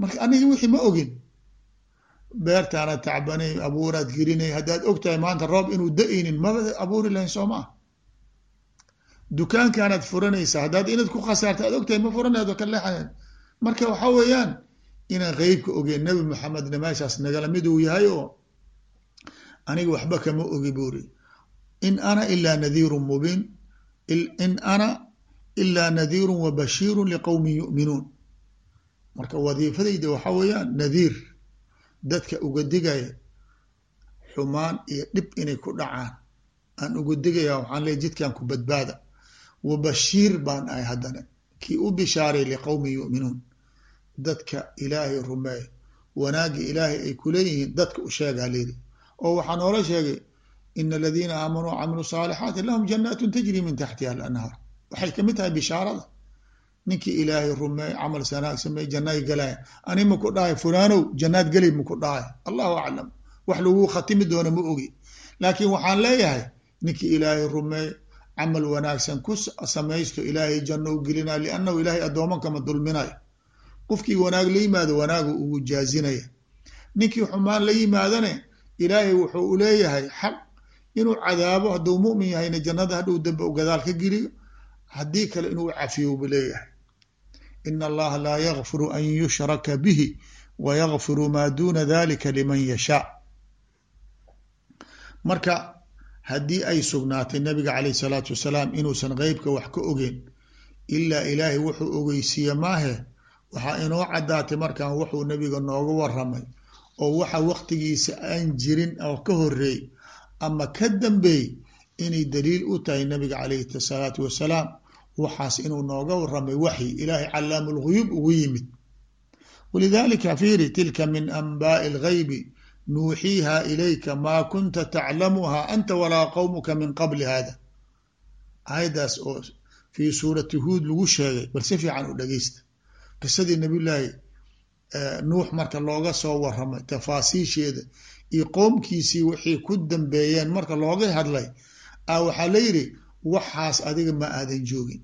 Marka anigi wixii ma ogin. Beertaana tacbanay abuuraad gelinay. Haddaad og tahay maanta roob inuu da'aynin maba abuuri lahayn soo maa dukaankaanaad furanaysaa haddaad inaad ku khasaarta aad ogtahay ma furanayd ka leexaneed marka waxa weeyaan inaan qeybka ogeen nebi maxamedna meeshaas nagala mid uu yahay oo aniga waxba kama ogi buuri. In ana ilaa nadiirun mubiin. In ana ilaa nadiirun wa bashiirun liqowmin yu'minuun. Marka wadiifadayda waxa weeyaan nadiir dadka uga digaya xumaan iyo dhib inay ku dhacaan. Aan uga digaya waxaan leey jidkan ku badbaada. Wa bashiir baan ahay haddana. Kii u bishaaray liqowmin yu'minuun. Dadka ilaahay rumeey wanaagga ilaahay ay kuleeyihiin dadka u sheegaa leedi oo waxaa noola sheegay ina aladiina aamanuu camiluu saalixaati lahum jannaatun tajri min taxtiha alanhaar. Waxay ka mid tahay bishaarada. Ninkii ilaahay rumeey camal sanaag sameey jannaay galaya ani maku dhahay fulaanow jannaad geli maku dhahay. Allahu aclam. Wax lagu khatimi doono ma ogi. Laakiin waxaan leeyahay ninkii ilaahay rumeey camal wanaagsan ku samaysto ilaahay janno u gelinaya liannahu ilaahay addoomankama dulminayo qofkii wanaag la yimaado wanaagu ugu jaazinaya ninkii xumaan la yimaadane ilaahay wuxuu u leeyahay xaq inuu cadaabo hadduu mu'min yahayna jannada hadhuu dambe u gadaal ka geliyo haddii kale inuu cafiyo bu leeyahay. In allaha laa yakfiru an yushraka bihi wa yakfiru maa duna dalika liman yashaa marka haddii ay sugnaatay nabiga calayh salaatu wasalaam inuusan qeybka wax ka ogeyn ilaa ilaahay wuxuu ogeysiiye maahe waxaa inoo caddaatay markan wuxuu nabiga nooga waramay oo waxa waqtigiisa aan jirin oo ka horeey ama ka dambeey inay daliil u tahay nabiga calayhi salaatu wasalaam waxaas inuu nooga waramay waxyi ilaahay calaamu lguyuub ugu yimid. Walidalika fiiri tilka min anbaai lgaybi nuuxiiha ilayka maa kunta taclamuha anta walaa qowmuka min qabli hada aayaddaas oo fii suurati huud lagu sheegay bal si fiican u dhegeysta qisadii nabiyullaahi nuux marka looga soo waramay tafaasiisheeda iyo qoomkiisii wixii ku dambeeyeen marka looga hadlay a waxaa la yidhi waxaas adiga ma aadan joogin.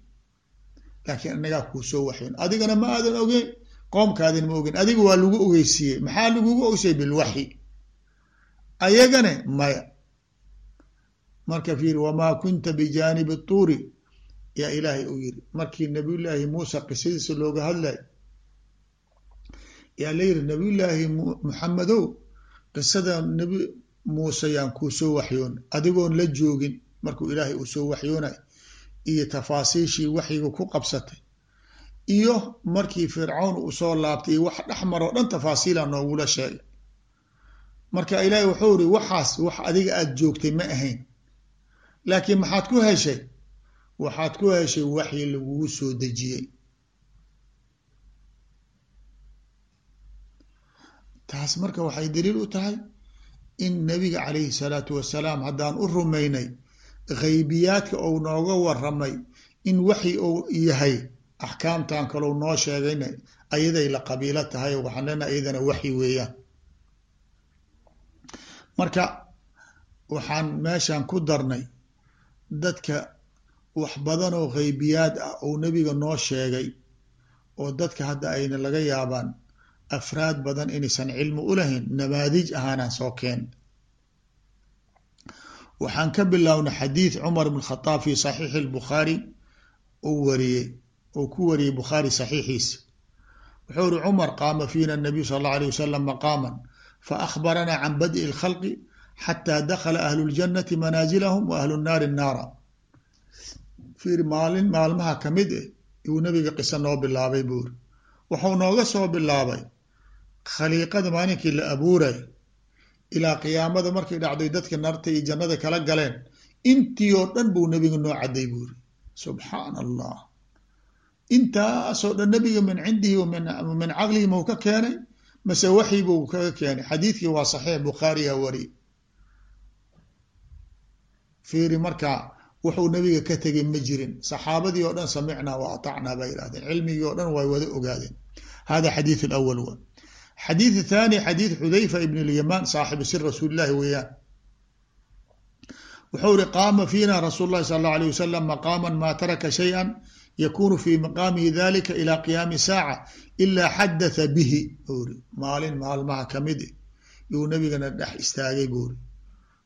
Laakiin anagaa kuu soo waxayn. Adigana ma aadan ogeyn qoomkaadina ma ogeyn. Adiga waa lagu ogeysiiyey. Maxaa lagugu ogeysiyey bilwaxyi ayagane maya. Marka fiiri wamaa kunta bijaanibi tuuri. Yaa ilaahay u yiri markii nabiyullaahi muusa qisadiisa looga hadlay yaa la yidhi nabiyullaahi muxamedow qisada nebi muuse yaan kuu soo waxyoon adigoon la joogin markuu ilaahay uu soo waxyoonay iyo tafaasiishii waxyiga ku qabsatay iyo markii fircawn uu soo laabtay iyo wax dhex maroo dhan tafaasiila noogula sheegay. Marka ilaahay wuxuu iri waxaas wax adiga aada joogtay ma ahayn. Laakiin maxaad ku heshay? Waxaad ku heshay waxyi lagugu soo dejiyey taas marka waxay daliil u tahay in nabiga calayhi salaatu wasalaam haddaan u rumaynay haybiyaadka ou nooga waramay in waxi uu yahay axkaamtan kalou noo sheegayna ayaday la qabiilo tahay waxaan leenaha iyadana waxyi weeyaan. Marka waxaan meeshan ku darnay dadka wax badan oo ah ou nebiga noo sheegay oo dadka hadda ayna laga yaabaan afraad badan inaysan cilmi u lahayn namaadij ahaanaan soo keen. Waxaan ka bilownay xadiid cumar bn khadaab fi saxiixi lbukhaari uu wariyey uu ku wariyey bukhaari saxiixiisa wuxuu iri cumar qaama fiina nabiyu sal allau alay wasalam maqaaman faahbaranaa can bad'i lkhalqi xataa dakhala ahlu ljannati manaazilahum wa ahlu nnaari naara. Fiiri maalin maalmaha ka mid eh yuu nabiga qiso noo bilaabay buu iri wuxuu nooga soo bilaabay khaliiqada maalinkii la abuuray ilaa qiyaamada markay dhacday dadka narta iyo jannada kala galeen intii oo dhan buu nabiga noo cadday buu iri subxaana allah intaasoo dhan nabiga min cindihi min caqlihi mau ka keenay mase waxyi buu kaga keenay. Xadiidkii waa saxiix bukhaariya wari. Fiiri marka wuxuu nabiga ka tegay ma jirin. Saxaabadii oo dhan samicnaa wa atacnaa bay yihahdeen cilmigii oo dhan way wada ogaadeen. Hada xadiid alawal wa xadiid athani xadiid xudayfa ibn lyamaan saaxibu sir rasuuli llahi weeyaan. Wuxuu iri qaama fiina rasuul llahi sala allau alay wasalam maqaama ma taraka shayئa yakunu fi maqaamihi dalika ila qiyaami saaca ilaa xadatha bihi. Buuri maalin maalmaha ka mid yuu nabigana dhex istaagay buuri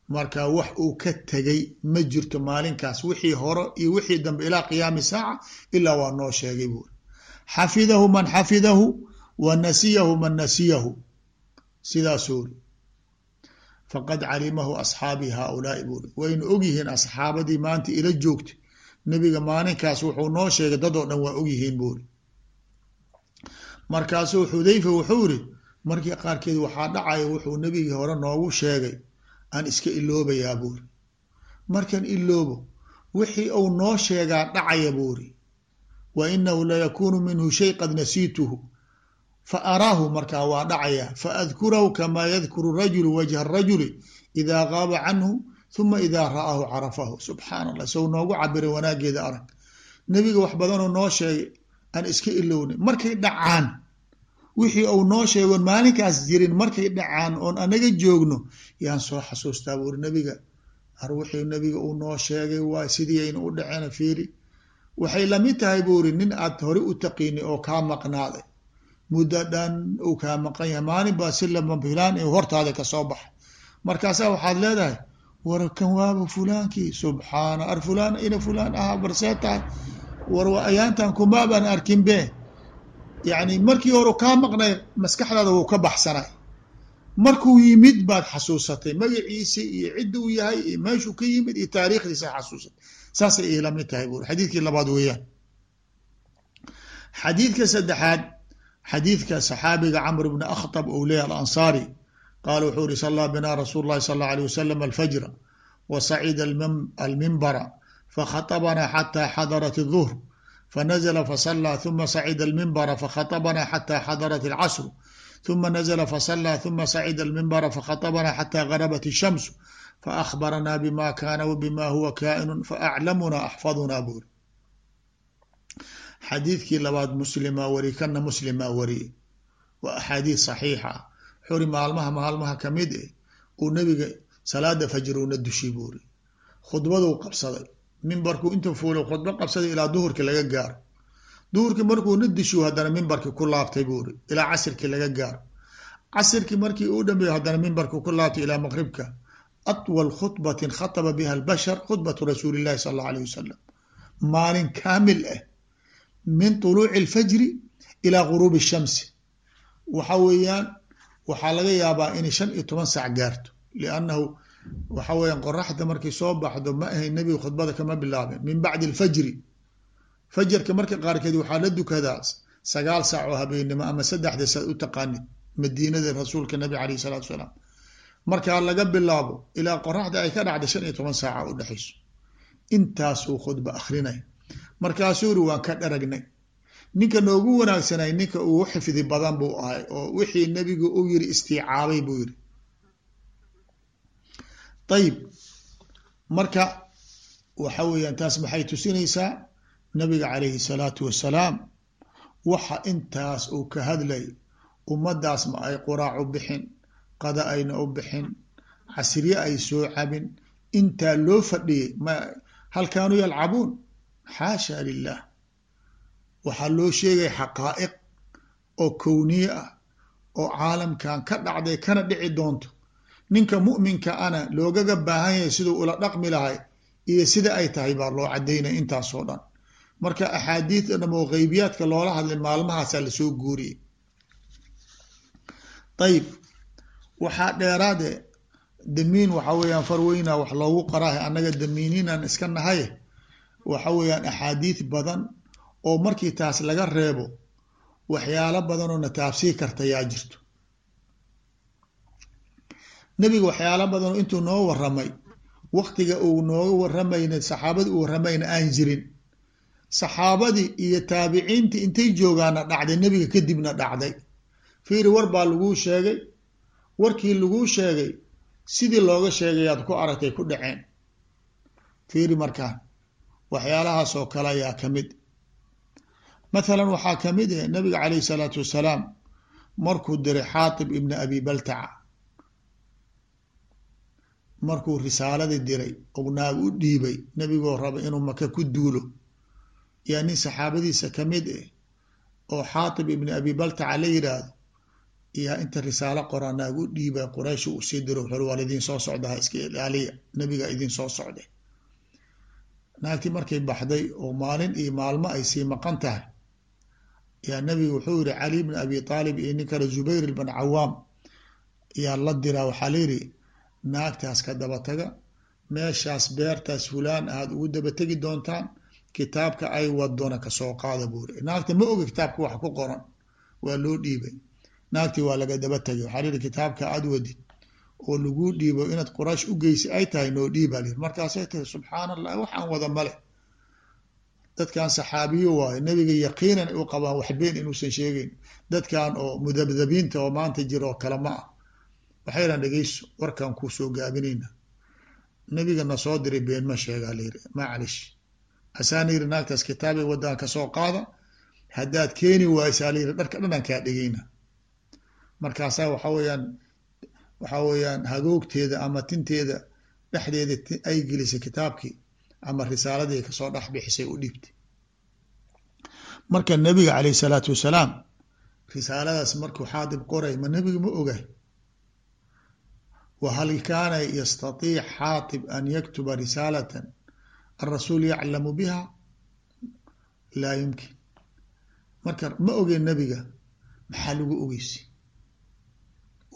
marka wax uu ka tegay ma jirto maalinkaas wixii hore iyo wixii dambe ilaa qiyaami saaca ilaa waa noo sheegay buuri xafidahu man xafidahu wa nasiyahu man nasiyahu. Sidaasuu ri faqad calimahu asxaabii haaulaai buuri waynu ogyihiin asxaabadii maanta ila joogta nebiga maalinkaas wuxuu noo sheegay dad oo dhan waa ogyihiin buuri markaasuu xudayfa wuxuu iri markii qaarkeed waxaa dhacaya wuxuu nebigii hore noogu sheegay aan iska iloobayaa buuri markan iloobo wixii uu noo sheegaa dhacaya buuri. Wa inahu layakuunu minhu shay qad nasiituhu fa araahu markaa waa dhacaya faadkurahu kamaa yadkuru rajulu wajha rajuli idaa qaaba canhu uma idaa ra'aahu carafahu subxaana allah sow noogu cabiray wanaageeda arag nebiga wax badanoo noo sheegay aan iska ilownay markay dhacaan wixii uu noo sheegoon maalinkaas jirin markay dhacaan oon anaga joogno yaan soo xasuustaa buuri nebiga ar wixii nebiga uu noo sheegay waa sidii ayna u dhaceena fiiri waxay la mid tahay buuri nin aad hore u taqiinay oo kaa maqnaaday muddo dhan uu kaa maqan yahay. Maalin baa si lama filaan ee hortaada ka soo baxay markaasaa waxaad leedahay war kan waaba fulaankii subxaana ar fulaan ina fulaan ahaa barsee tahay. War ayaantan kumaabaan arkin be yacni markii hore kaa maqnay maskaxdaada wuu ka baxsanay. Markuu yimid baad xasuusatay. Magaciisi iyo cidda uu yahay iyo meeshuu ka yimid iyo taariikhdiisa xasuusatay. Saasay ila mid tahay buuri. Xadiidkii labaad weeyaan. Xadiidka saddexaad xadiidka saxaabiga camr bni akhtab ou leeyahy alansaari qaala wuxuu uri sallaa binaa rasuulu llahi sal alla alيh wasalam alfajra wa sacida almimbara fakhaطabanaa xataa xadarat الظuhr fanazla fasalaa ثuma sacida almimbara fakhaطabanaa xataa xadarat اlcasr ثuma nazla fasalaa ثuma sacida almimbara fakhaطabanaa xataa garabat الshamsu faأkhbaranaa bima kana wbima huwa kaa'inu faaclamunaa axfadunaa buuri xadiidkii labaad muslimaa wari kana muslimaa wariye waa axaadiid صaxiixa ah xuri maalmaha maalmaha ka mid eh uu nebiga salaada fajr una dushi buuri. Khudbaduu qabsaday. Mimbarkuu inta fuula khudbo qabsaday ilaa duhurki laga gaaro duhurki markuuna dishu haddana mimbarki ku laabtay buuri ilaa casirki laga gaaro casirki markii uu dhameeyo haddana mimbarki ku laabtay ilaa maqribka. Atwal khudbatin khataba biha albashar khudbatu rasuuli llahi sala allau alayh wasalam maalin kaamil ah min tuluuci alfajri ilaa guruubi shamsi waxa weeyaan waxaa laga yaabaa inay shan iyo toban saac gaarto. liannahu waxa weeyaan qoraxda markay soo baxdo ma ahayn nebiga khudbada kama bilaabin. Min bacdi alfajri fajarka marka qaarkeed waxaa la dukadaa sagaal saac oo habeennimo ama saddexda saad u taqaanid madiinada rasuulka nabi caleyh salaatu salaam. Markaa laga bilaabo ilaa qoraxda ay ka dhacda shan iyo toban saaca u dhexayso intaasuu khudba akrinay markaasuu iri waan ka dharagnay ninka noogu wanaagsanay ninka ugu xifdi badan buu ahay oo wixii nebigu u yiri istiicaabay buu yiri ayib marka waxa weeyaan taas maxay tusinaysaa? Nabiga calayhi salaatu wasalaam waxa intaas uu ka hadlay ummadaas ma ay quraac u bixin qada ayna u bixin casriye ay soo cabin intaa loo fadhiyay ma hal kaanuu yalcabuun xaasha lilah waxaa loo sheegay xaqaa'iq oo kowniye ah oo caalamkan ka dhacday kana dhici doonto. Ninka mu'minka ana loogaga baahan yahay siduu ula dhaqmi lahay iyo sida ay tahay baa loo cadaynaya intaasoo dhan. Marka axaadiidta dham oo qeybiyaadka loola hadlay maalmahaasaa la soo guuriyey. Ayib waxaa dheeraade damiin waxa weeyaan farweyna wax loogu qaraahay annaga damiiniinaan iska nahaye waxa weeyaan axaadiid badan oo markii taas laga reebo waxyaalo badanoo na taabsii karta yaa jirto. Nebiga waxyaalo badanoo intuu noo waramay waktiga uu nooga waramayna saxaabadii uu waramayna aan jirin. Saxaabadii iyo taabiciintii intay joogaana dhacday nebiga kadibna dhacday. Fiiri war baa laguu sheegay. Warkii laguu sheegay sidii looga sheegayaad ku aragtay ku dhaceen. Fiiri markaan waxyaalahaas oo kale ayaa ka mid. Mathalan waxaa ka mid ah nabiga calayhi salaatu wassalaam markuu diray xaatib ibna abi baltaca markuu risaaladii diray ou u dhiibay nebigoo raba inuu maka ku duulo. Yaa nin saxaabadiisa ka mid ah oo xaatib ibni abi baltaca la yidhaahdo yaa inta risaalo qoraa naag u dhiibay quraysh uu sii diro wuxuu waa idiin soo socda ha iska ilaaliya nebiga idiin soo socday naagtii markay baxday oo maalin iyo maalmo ay sii maqan tahay yaa nebiga wuxuu yihi cali bn abi aalib iyo nin kale zubayr bn cawaam yaa la diraa. Waxaa layidhi naagtaas ka daba taga meeshaas beertaas fulaan aad ugu daba tegi doontaan kitaabka ay wadona ka soo qaada buuri naagta ma oga kitaabka wax ku qoran waa loo dhiibay. Naagtii waa laga daba tegay waxaa lihi kitaabka aad wadid oo laguu dhiibo inaad quraysh u geysa ay tahay noo dhiibaa lihi markaasay tahay subxaan allah waxaan wada male. Dadkan saxaabiyo waayo nebiga yaqiinan u qabaan waxbeen inuusan sheegeyn dadkan oo mudabdabiinta oo maanta jira oo kale ma ah waxay dhahan dhegeyso warkan kuu soo gaabinayna. Nebiga na soo diray been ma sheegaa layiri maclish asaana yiri naagtaas kitaabay wadaan ka soo qaada haddaad keeni waaysaa layiri dharka dhanaan kaa dhegeyna markaasaa waxa weeyaan waxa weeyaan hagoogteeda ama tinteeda dhexdeeda ay gelisay kitaabkii ama risaaladii ka soo dhex bixisay u dhiibtay marka nebiga calayh salaatu wasalaam risaaladaas markuu xaadib qoray ma nebiga ma ogay wahal kaana yastatiic xaatib an yaktuba risaalatan alrasuul yaclamu biha? Laa yumkin. Marka ma ogeen nebiga maxaa lagu ogeysi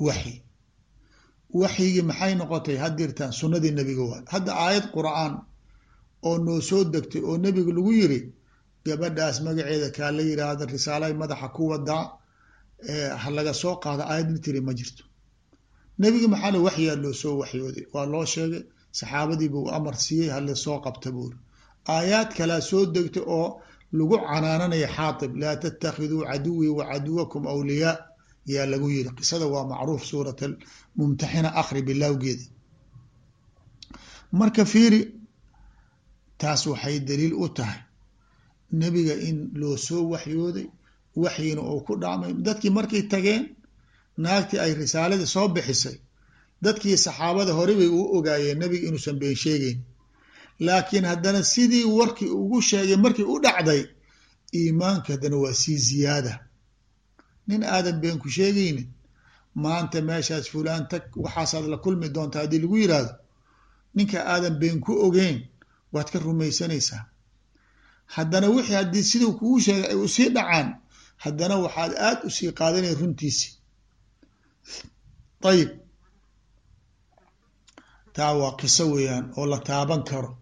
waxyi waxyigii maxay noqotay? Hadirtaan sunnadii nebiga waay hadda aayad qur'aan oo noo soo degtay oo nebiga lagu yiri gabadhaas magaceeda kaa la yiraahda risaalay madaxa ku wadaa ha laga soo qaada aayad mitiri ma jirto. Nebiga maxaa le waxyaa loo soo waxyooday? Waa loo sheegay saxaabadii buu amar siiyey hala soo qabta buuri. Aayaad kalaa soo degtay oo lagu canaananaya xaatib laa tattakhiduu caduwii wa caduwakum awliyaa yaa lagu yiri qisada waa macruuf suurat mumtaxina akri bilawgeeda. Marka fiiri taas waxay daliil u tahay nebiga in loo soo waxyooday waxyina uu ku dhacmay. Dadkii markay tageen naagtii ay risaaladii soo bixisay dadkii saxaabada hore bay u ogaayeen nebiga inuusan been sheegeyn laakiin haddana sidii warkii ugu sheegay markii u dhacday iimaanka haddana waa sii ziyaada nin aadan been ku sheegaynin maanta meeshaas fulaan tag waxaasaad la kulmi doontaa haddii lagu yiraahdo ninka aadan been ku ogeyn waad ka rumaysanaysaa. Haddana wixii haddii siduu kugu sheegay ay u sii dhacaan haddana waxaad aada u sii qaadanaya runtiisi. Ayib taa waa qiso weeyaan oo la taaban karo.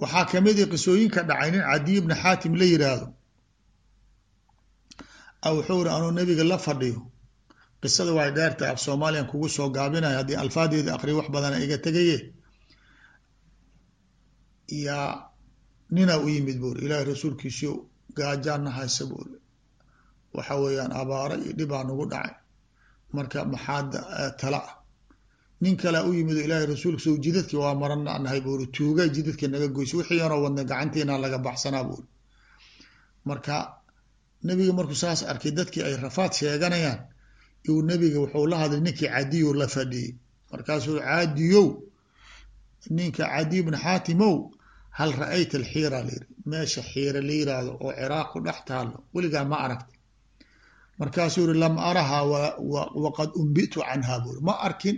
Waxaa ka mid i qisooyinka dhacay nin cadiy bni xaatim la yiraahdo. a wuxuu iri anuu nabiga la fadhiyo. Qisada way dheertahay af soomaaliyan kugu soo gaabinayo haddii alfaadeeda aqriyo wax badana iga tegaye yaa ninaa u yimid buuri ilaahay rasuulkiisio gaajaanna haysa buuri waxa weeyaan abaaro iyo dhibaa nagu dhacay. Marka maxaad tala. Ah nin kalea u yimid ilaahay rasuulkiisa jidadkii waa marana nahay buuri tuuga jidadkii naga goysa wixii yanoo wadna gacantiina laga baxsanaa buuri marka nebiga markuu saas arkay dadkii ay rafaad sheeganayaan iuu nebiga wuxuu la hadlay ninkii cadiyo la fadhiyey. Markaasuu caadiyow ninka cadiy bni xaatimow hal ra'ayta alxiira? Layiri meesha xiira la yiraahdo oo ciraaq ku dhex taalo weligaa ma aragtay. Markaasuu yiri lam arahaa waqad umbitu canha buuri ma arkin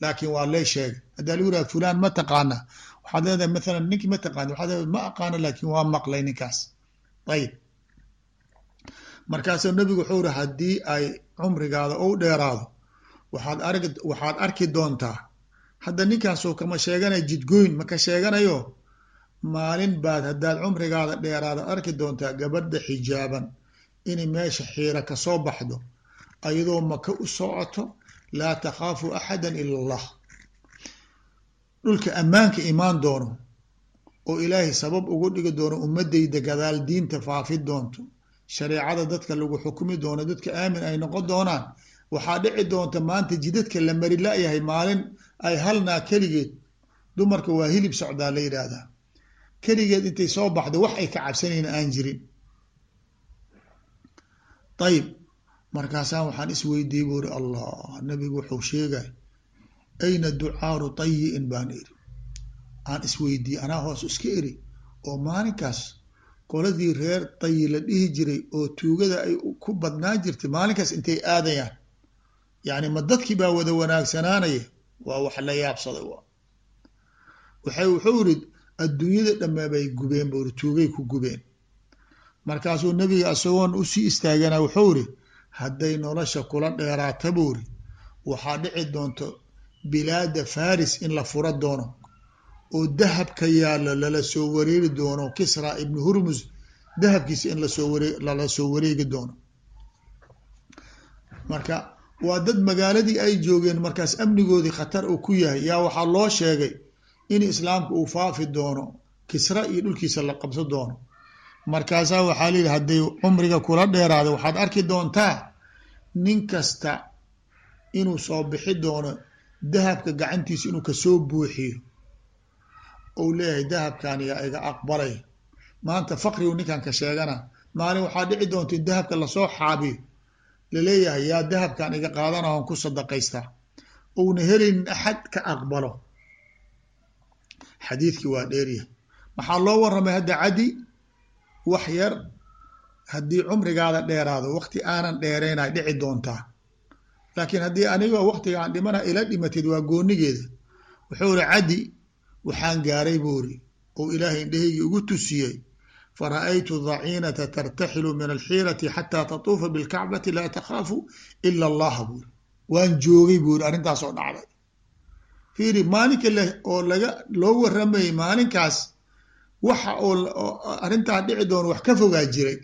laakin waa lee sheegay. Haddaa lagu yiraha fulan ma taqaana waxaad leedahay maalan ninkii ma taqaana waxaad leedahay ma aqaana laakin waa maqlay ninkaas. Ayib markaasuu nebigu wuxuu iri haddii ay cumrigaada ou dheeraado waxaad arg waxaad arki doontaa hadda ninkaasoo kama sheeganayo jidgoyn maka sheeganayo? Maalin baad haddaad cumrigaada dheeraada arki doontaa gabadha xijaaban inay meesha xiira ka soo baxdo ayadoo maka u socoto laa takhaafu axada ila allah. Dhulka ammaanka imaan doono oo ilaahay sabab ugu dhigi doono ummadayda gadaal diinta faafi doonto shareecada dadka lagu xukumi doono dadka aamin ay noqon doonaan waxaa dhici doonta maanta jidadka la mari la-yahay maalin ay halnaa keligeed dumarka waa hilib socdaa la yidhaahdaa. Keligeed intay soo baxda wax ay ka cabsanayn aan jirin. Ayib markaasaa waxaan isweydiiyey buuri allah nabigu wuxuu sheegay ayna ducaaru tayi'in baan iri aan isweydiiyey anaa hoos iska iri oo maalinkaas qoladii reer tayi la dhihi jiray oo tuugada ay ku badnaan jirtay maalinkaas intay aadayaan. Yacni ma dadkii baa wada wanaagsanaanaya? Waa wax la yaabsaday wuxuu iri adduunyada dhamme bay gubeen buu iri tuugay ku gubeen. Markaasuu nebiga isagoon u sii istaagana wuxuu iri hadday nolosha kula dheeraata buu iri waxaa dhici doonto bilaada faris in la fura doono oo dahabka yaallo lala soo wareegi doono kisra ibni hurmus dahabkiisa in la soo ware lala soo wareegi doono. Marka waa dad magaaladii ay joogeen markaas amnigoodii khatar uu ku yahay. Yaa waxaa loo sheegay in islaamka uu faafi doono kisra iyo dhulkiisa la qabso doono. Markaasaa waxaa layihi hadday cumriga kula dheeraada waxaad arki doontaa nin kasta inuu soo bixi doono dahabka gacantiisa inuu ka soo buuxiyo ou leeyahay dahabkan yaa iga aqbalay. Maanta faqrigu ninkan ka sheegana maalin waxaa dhici doonta in dahabka la soo xaabiyo la leeyahay yaa dahabkan iga qaadana on ku sadaqaystaa ouna helaynin axad ka aqbalo. Xadiidkii waa dheeryahay maxaa loo waramay hadda cadi? Wax yar haddii cumrigaada dheeraado waqti aanan dheeraynay dhici doontaa. Laakiin haddii anigoo waqtigaan dhimana ila dhimatid waa goonigeeda. Wuxuu iri cadi waxaan gaaray buuri oo ilaahay indhahaygi ugu tusiyey fara'aytu daciinata tartaxilu min alxiirati xataa tatuufa bilkacbati laa takhaafu ila allaha buuri. Waan joogay buuri arrintaasoo dhacday. Fiiri maalinka le oo laga loo waramayay maalinkaas waxa oo arrintaa dhici doono wax ka fogaa jiray.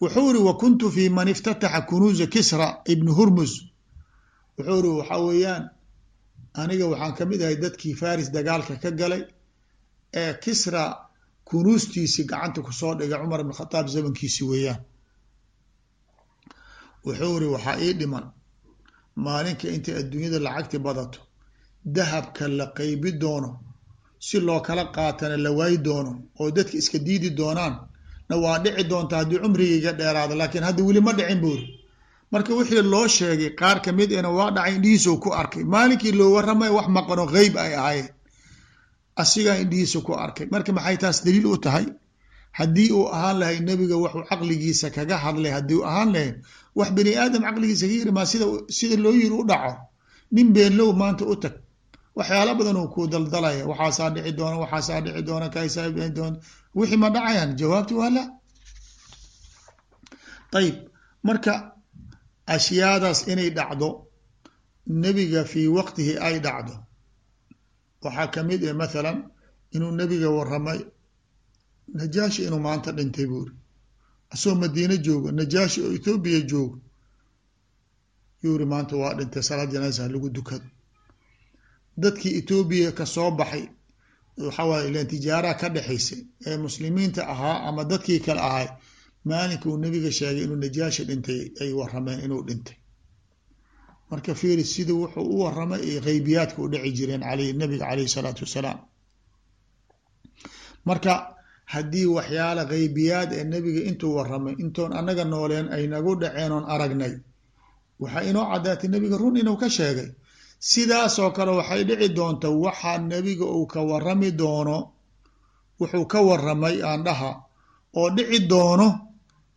Wuxuu iri wa kuntu fi man iftataxa kunuuza kisra ibni hurmus wuxuu iri waxaa weeyaan aniga waxaan ka mid ahay dadkii faris dagaalka ka galay ee kisra kunuustiisii gacanta ku soo dhigay cumar ibn khataab zamankiisi weeyaan. Wuxuu iri waxaa ii dhiman maalinka intay adduunyada lacagti badato dahabka la qeybi doono si loo kala qaatana la waayi doono oo dadka iska diidi doonaan na waa dhici doonta haddii cumrigayga dheeraado laakiin hadda weli ma dhicin buuri marka wixii loo sheegay qaar ka mid ina waa dhacay indhihiisau ku arkay. Maalinkii loo waramay wax maqano qeyb ay ahaayeen. Asigaa indhihiisa ku arkay. Marka maxay taas daliil u tahay? Haddii uu ahaan lahay nebiga waxuu caqligiisa kaga hadlay. Haddii u ahaan lahayn wax bani aadam caqligiisa kaga yiri maa sida sida loo yiri u dhaco? Nin beenlow maanta u tag. Waxyaala badan uu ku daldalaya. Waxaasaa dhici doona waxaasaa dhici doona kaysaa doona. Wixii ma dhacayaan? Jawaabti waa la. Ayib marka ashyaadaas inay dhacdo nebiga fii waqtihi ay dhacdo. Waxaa ka mid ah mathalan inuu nebiga waramay najaashi inuu maanta dhintay buuri asagoo madiine jooga najaashi oo ethoobiya jooga yuuri maanta waa dhintay salaad janaasa lagu dukado. Dadkii ethoobiya ka soo baxay waxaa waaye ilan tijaaraha ka dhexaysay ee muslimiinta ahaa ama dadkii kale ahay maalinka uu nebiga sheegay inuu najaashi dhintay ay warameen inuu dhintay. Marka fiiri siduu wuxuu u waramay ay geybiyaadka u dhici jireen nabiga caleyhi salaatu wassalaam marka haddii waxyaala geybiyaad ee nebiga intuu waramay intoon annaga nooleen ay nagu dhaceen aragnay waxaa inoo caddaatay nebiga run inuu ka sheegay. Sidaasoo kale waxay dhici doonta waxa nebiga uu ka warami doono wuxuu ka waramay aan dhaha oo dhici doono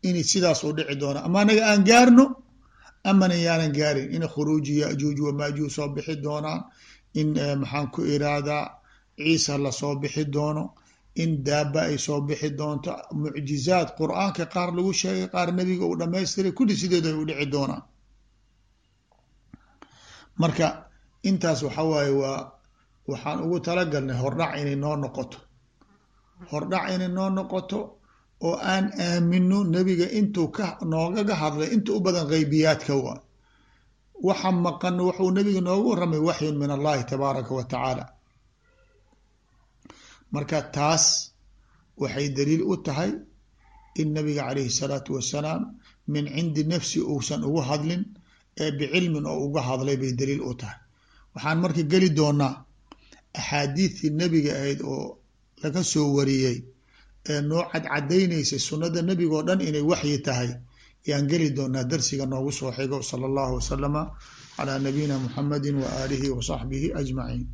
in sidaas uu dhici doono ama anaga aan gaarno amana yaanan gaarin. In khuruuji yajuuj wamaajuuj soo bixi doonaan in maxaan ku iraahdaa ciisa la soo bixi doono. In daaba ay soo bixi doonto. Mucjizaad qur'aanka qaar lagu sheegay qaar nebiga uu dhamaystiray kulli sideedu ay u dhici doonaan. Marka intaas waxa waaye waa waxaan ugu talagalnay hordhac inay noo noqoto. Hordhac inay noo noqoto oo aan aamino nebiga intuu ka noogaga hadlay inta u badan geybiyaadka waa waxa maqan wuxuu nebiga noogu waramay waxyun min allahi tabaaraka wa tacaala. Marka taas waxay daliil u tahay in nabiga calayhi salaatu wassalaam min cindi nafsi uusan ugu hadlin ee bicilmin oo uga hadlay bay daliil u tahay. Waxaan marka geli doonaa axaadiidtii nebiga ahayd oo laga soo wariyey ee noo cadcadaynaysay sunnada nebiga dhan inay waxyi tahay yaan geli doonaa darsiga noogu soo xigo sala allahu wasalama calaa nabiyina muxamadi wa aalihi wa saxbihi ajmaciin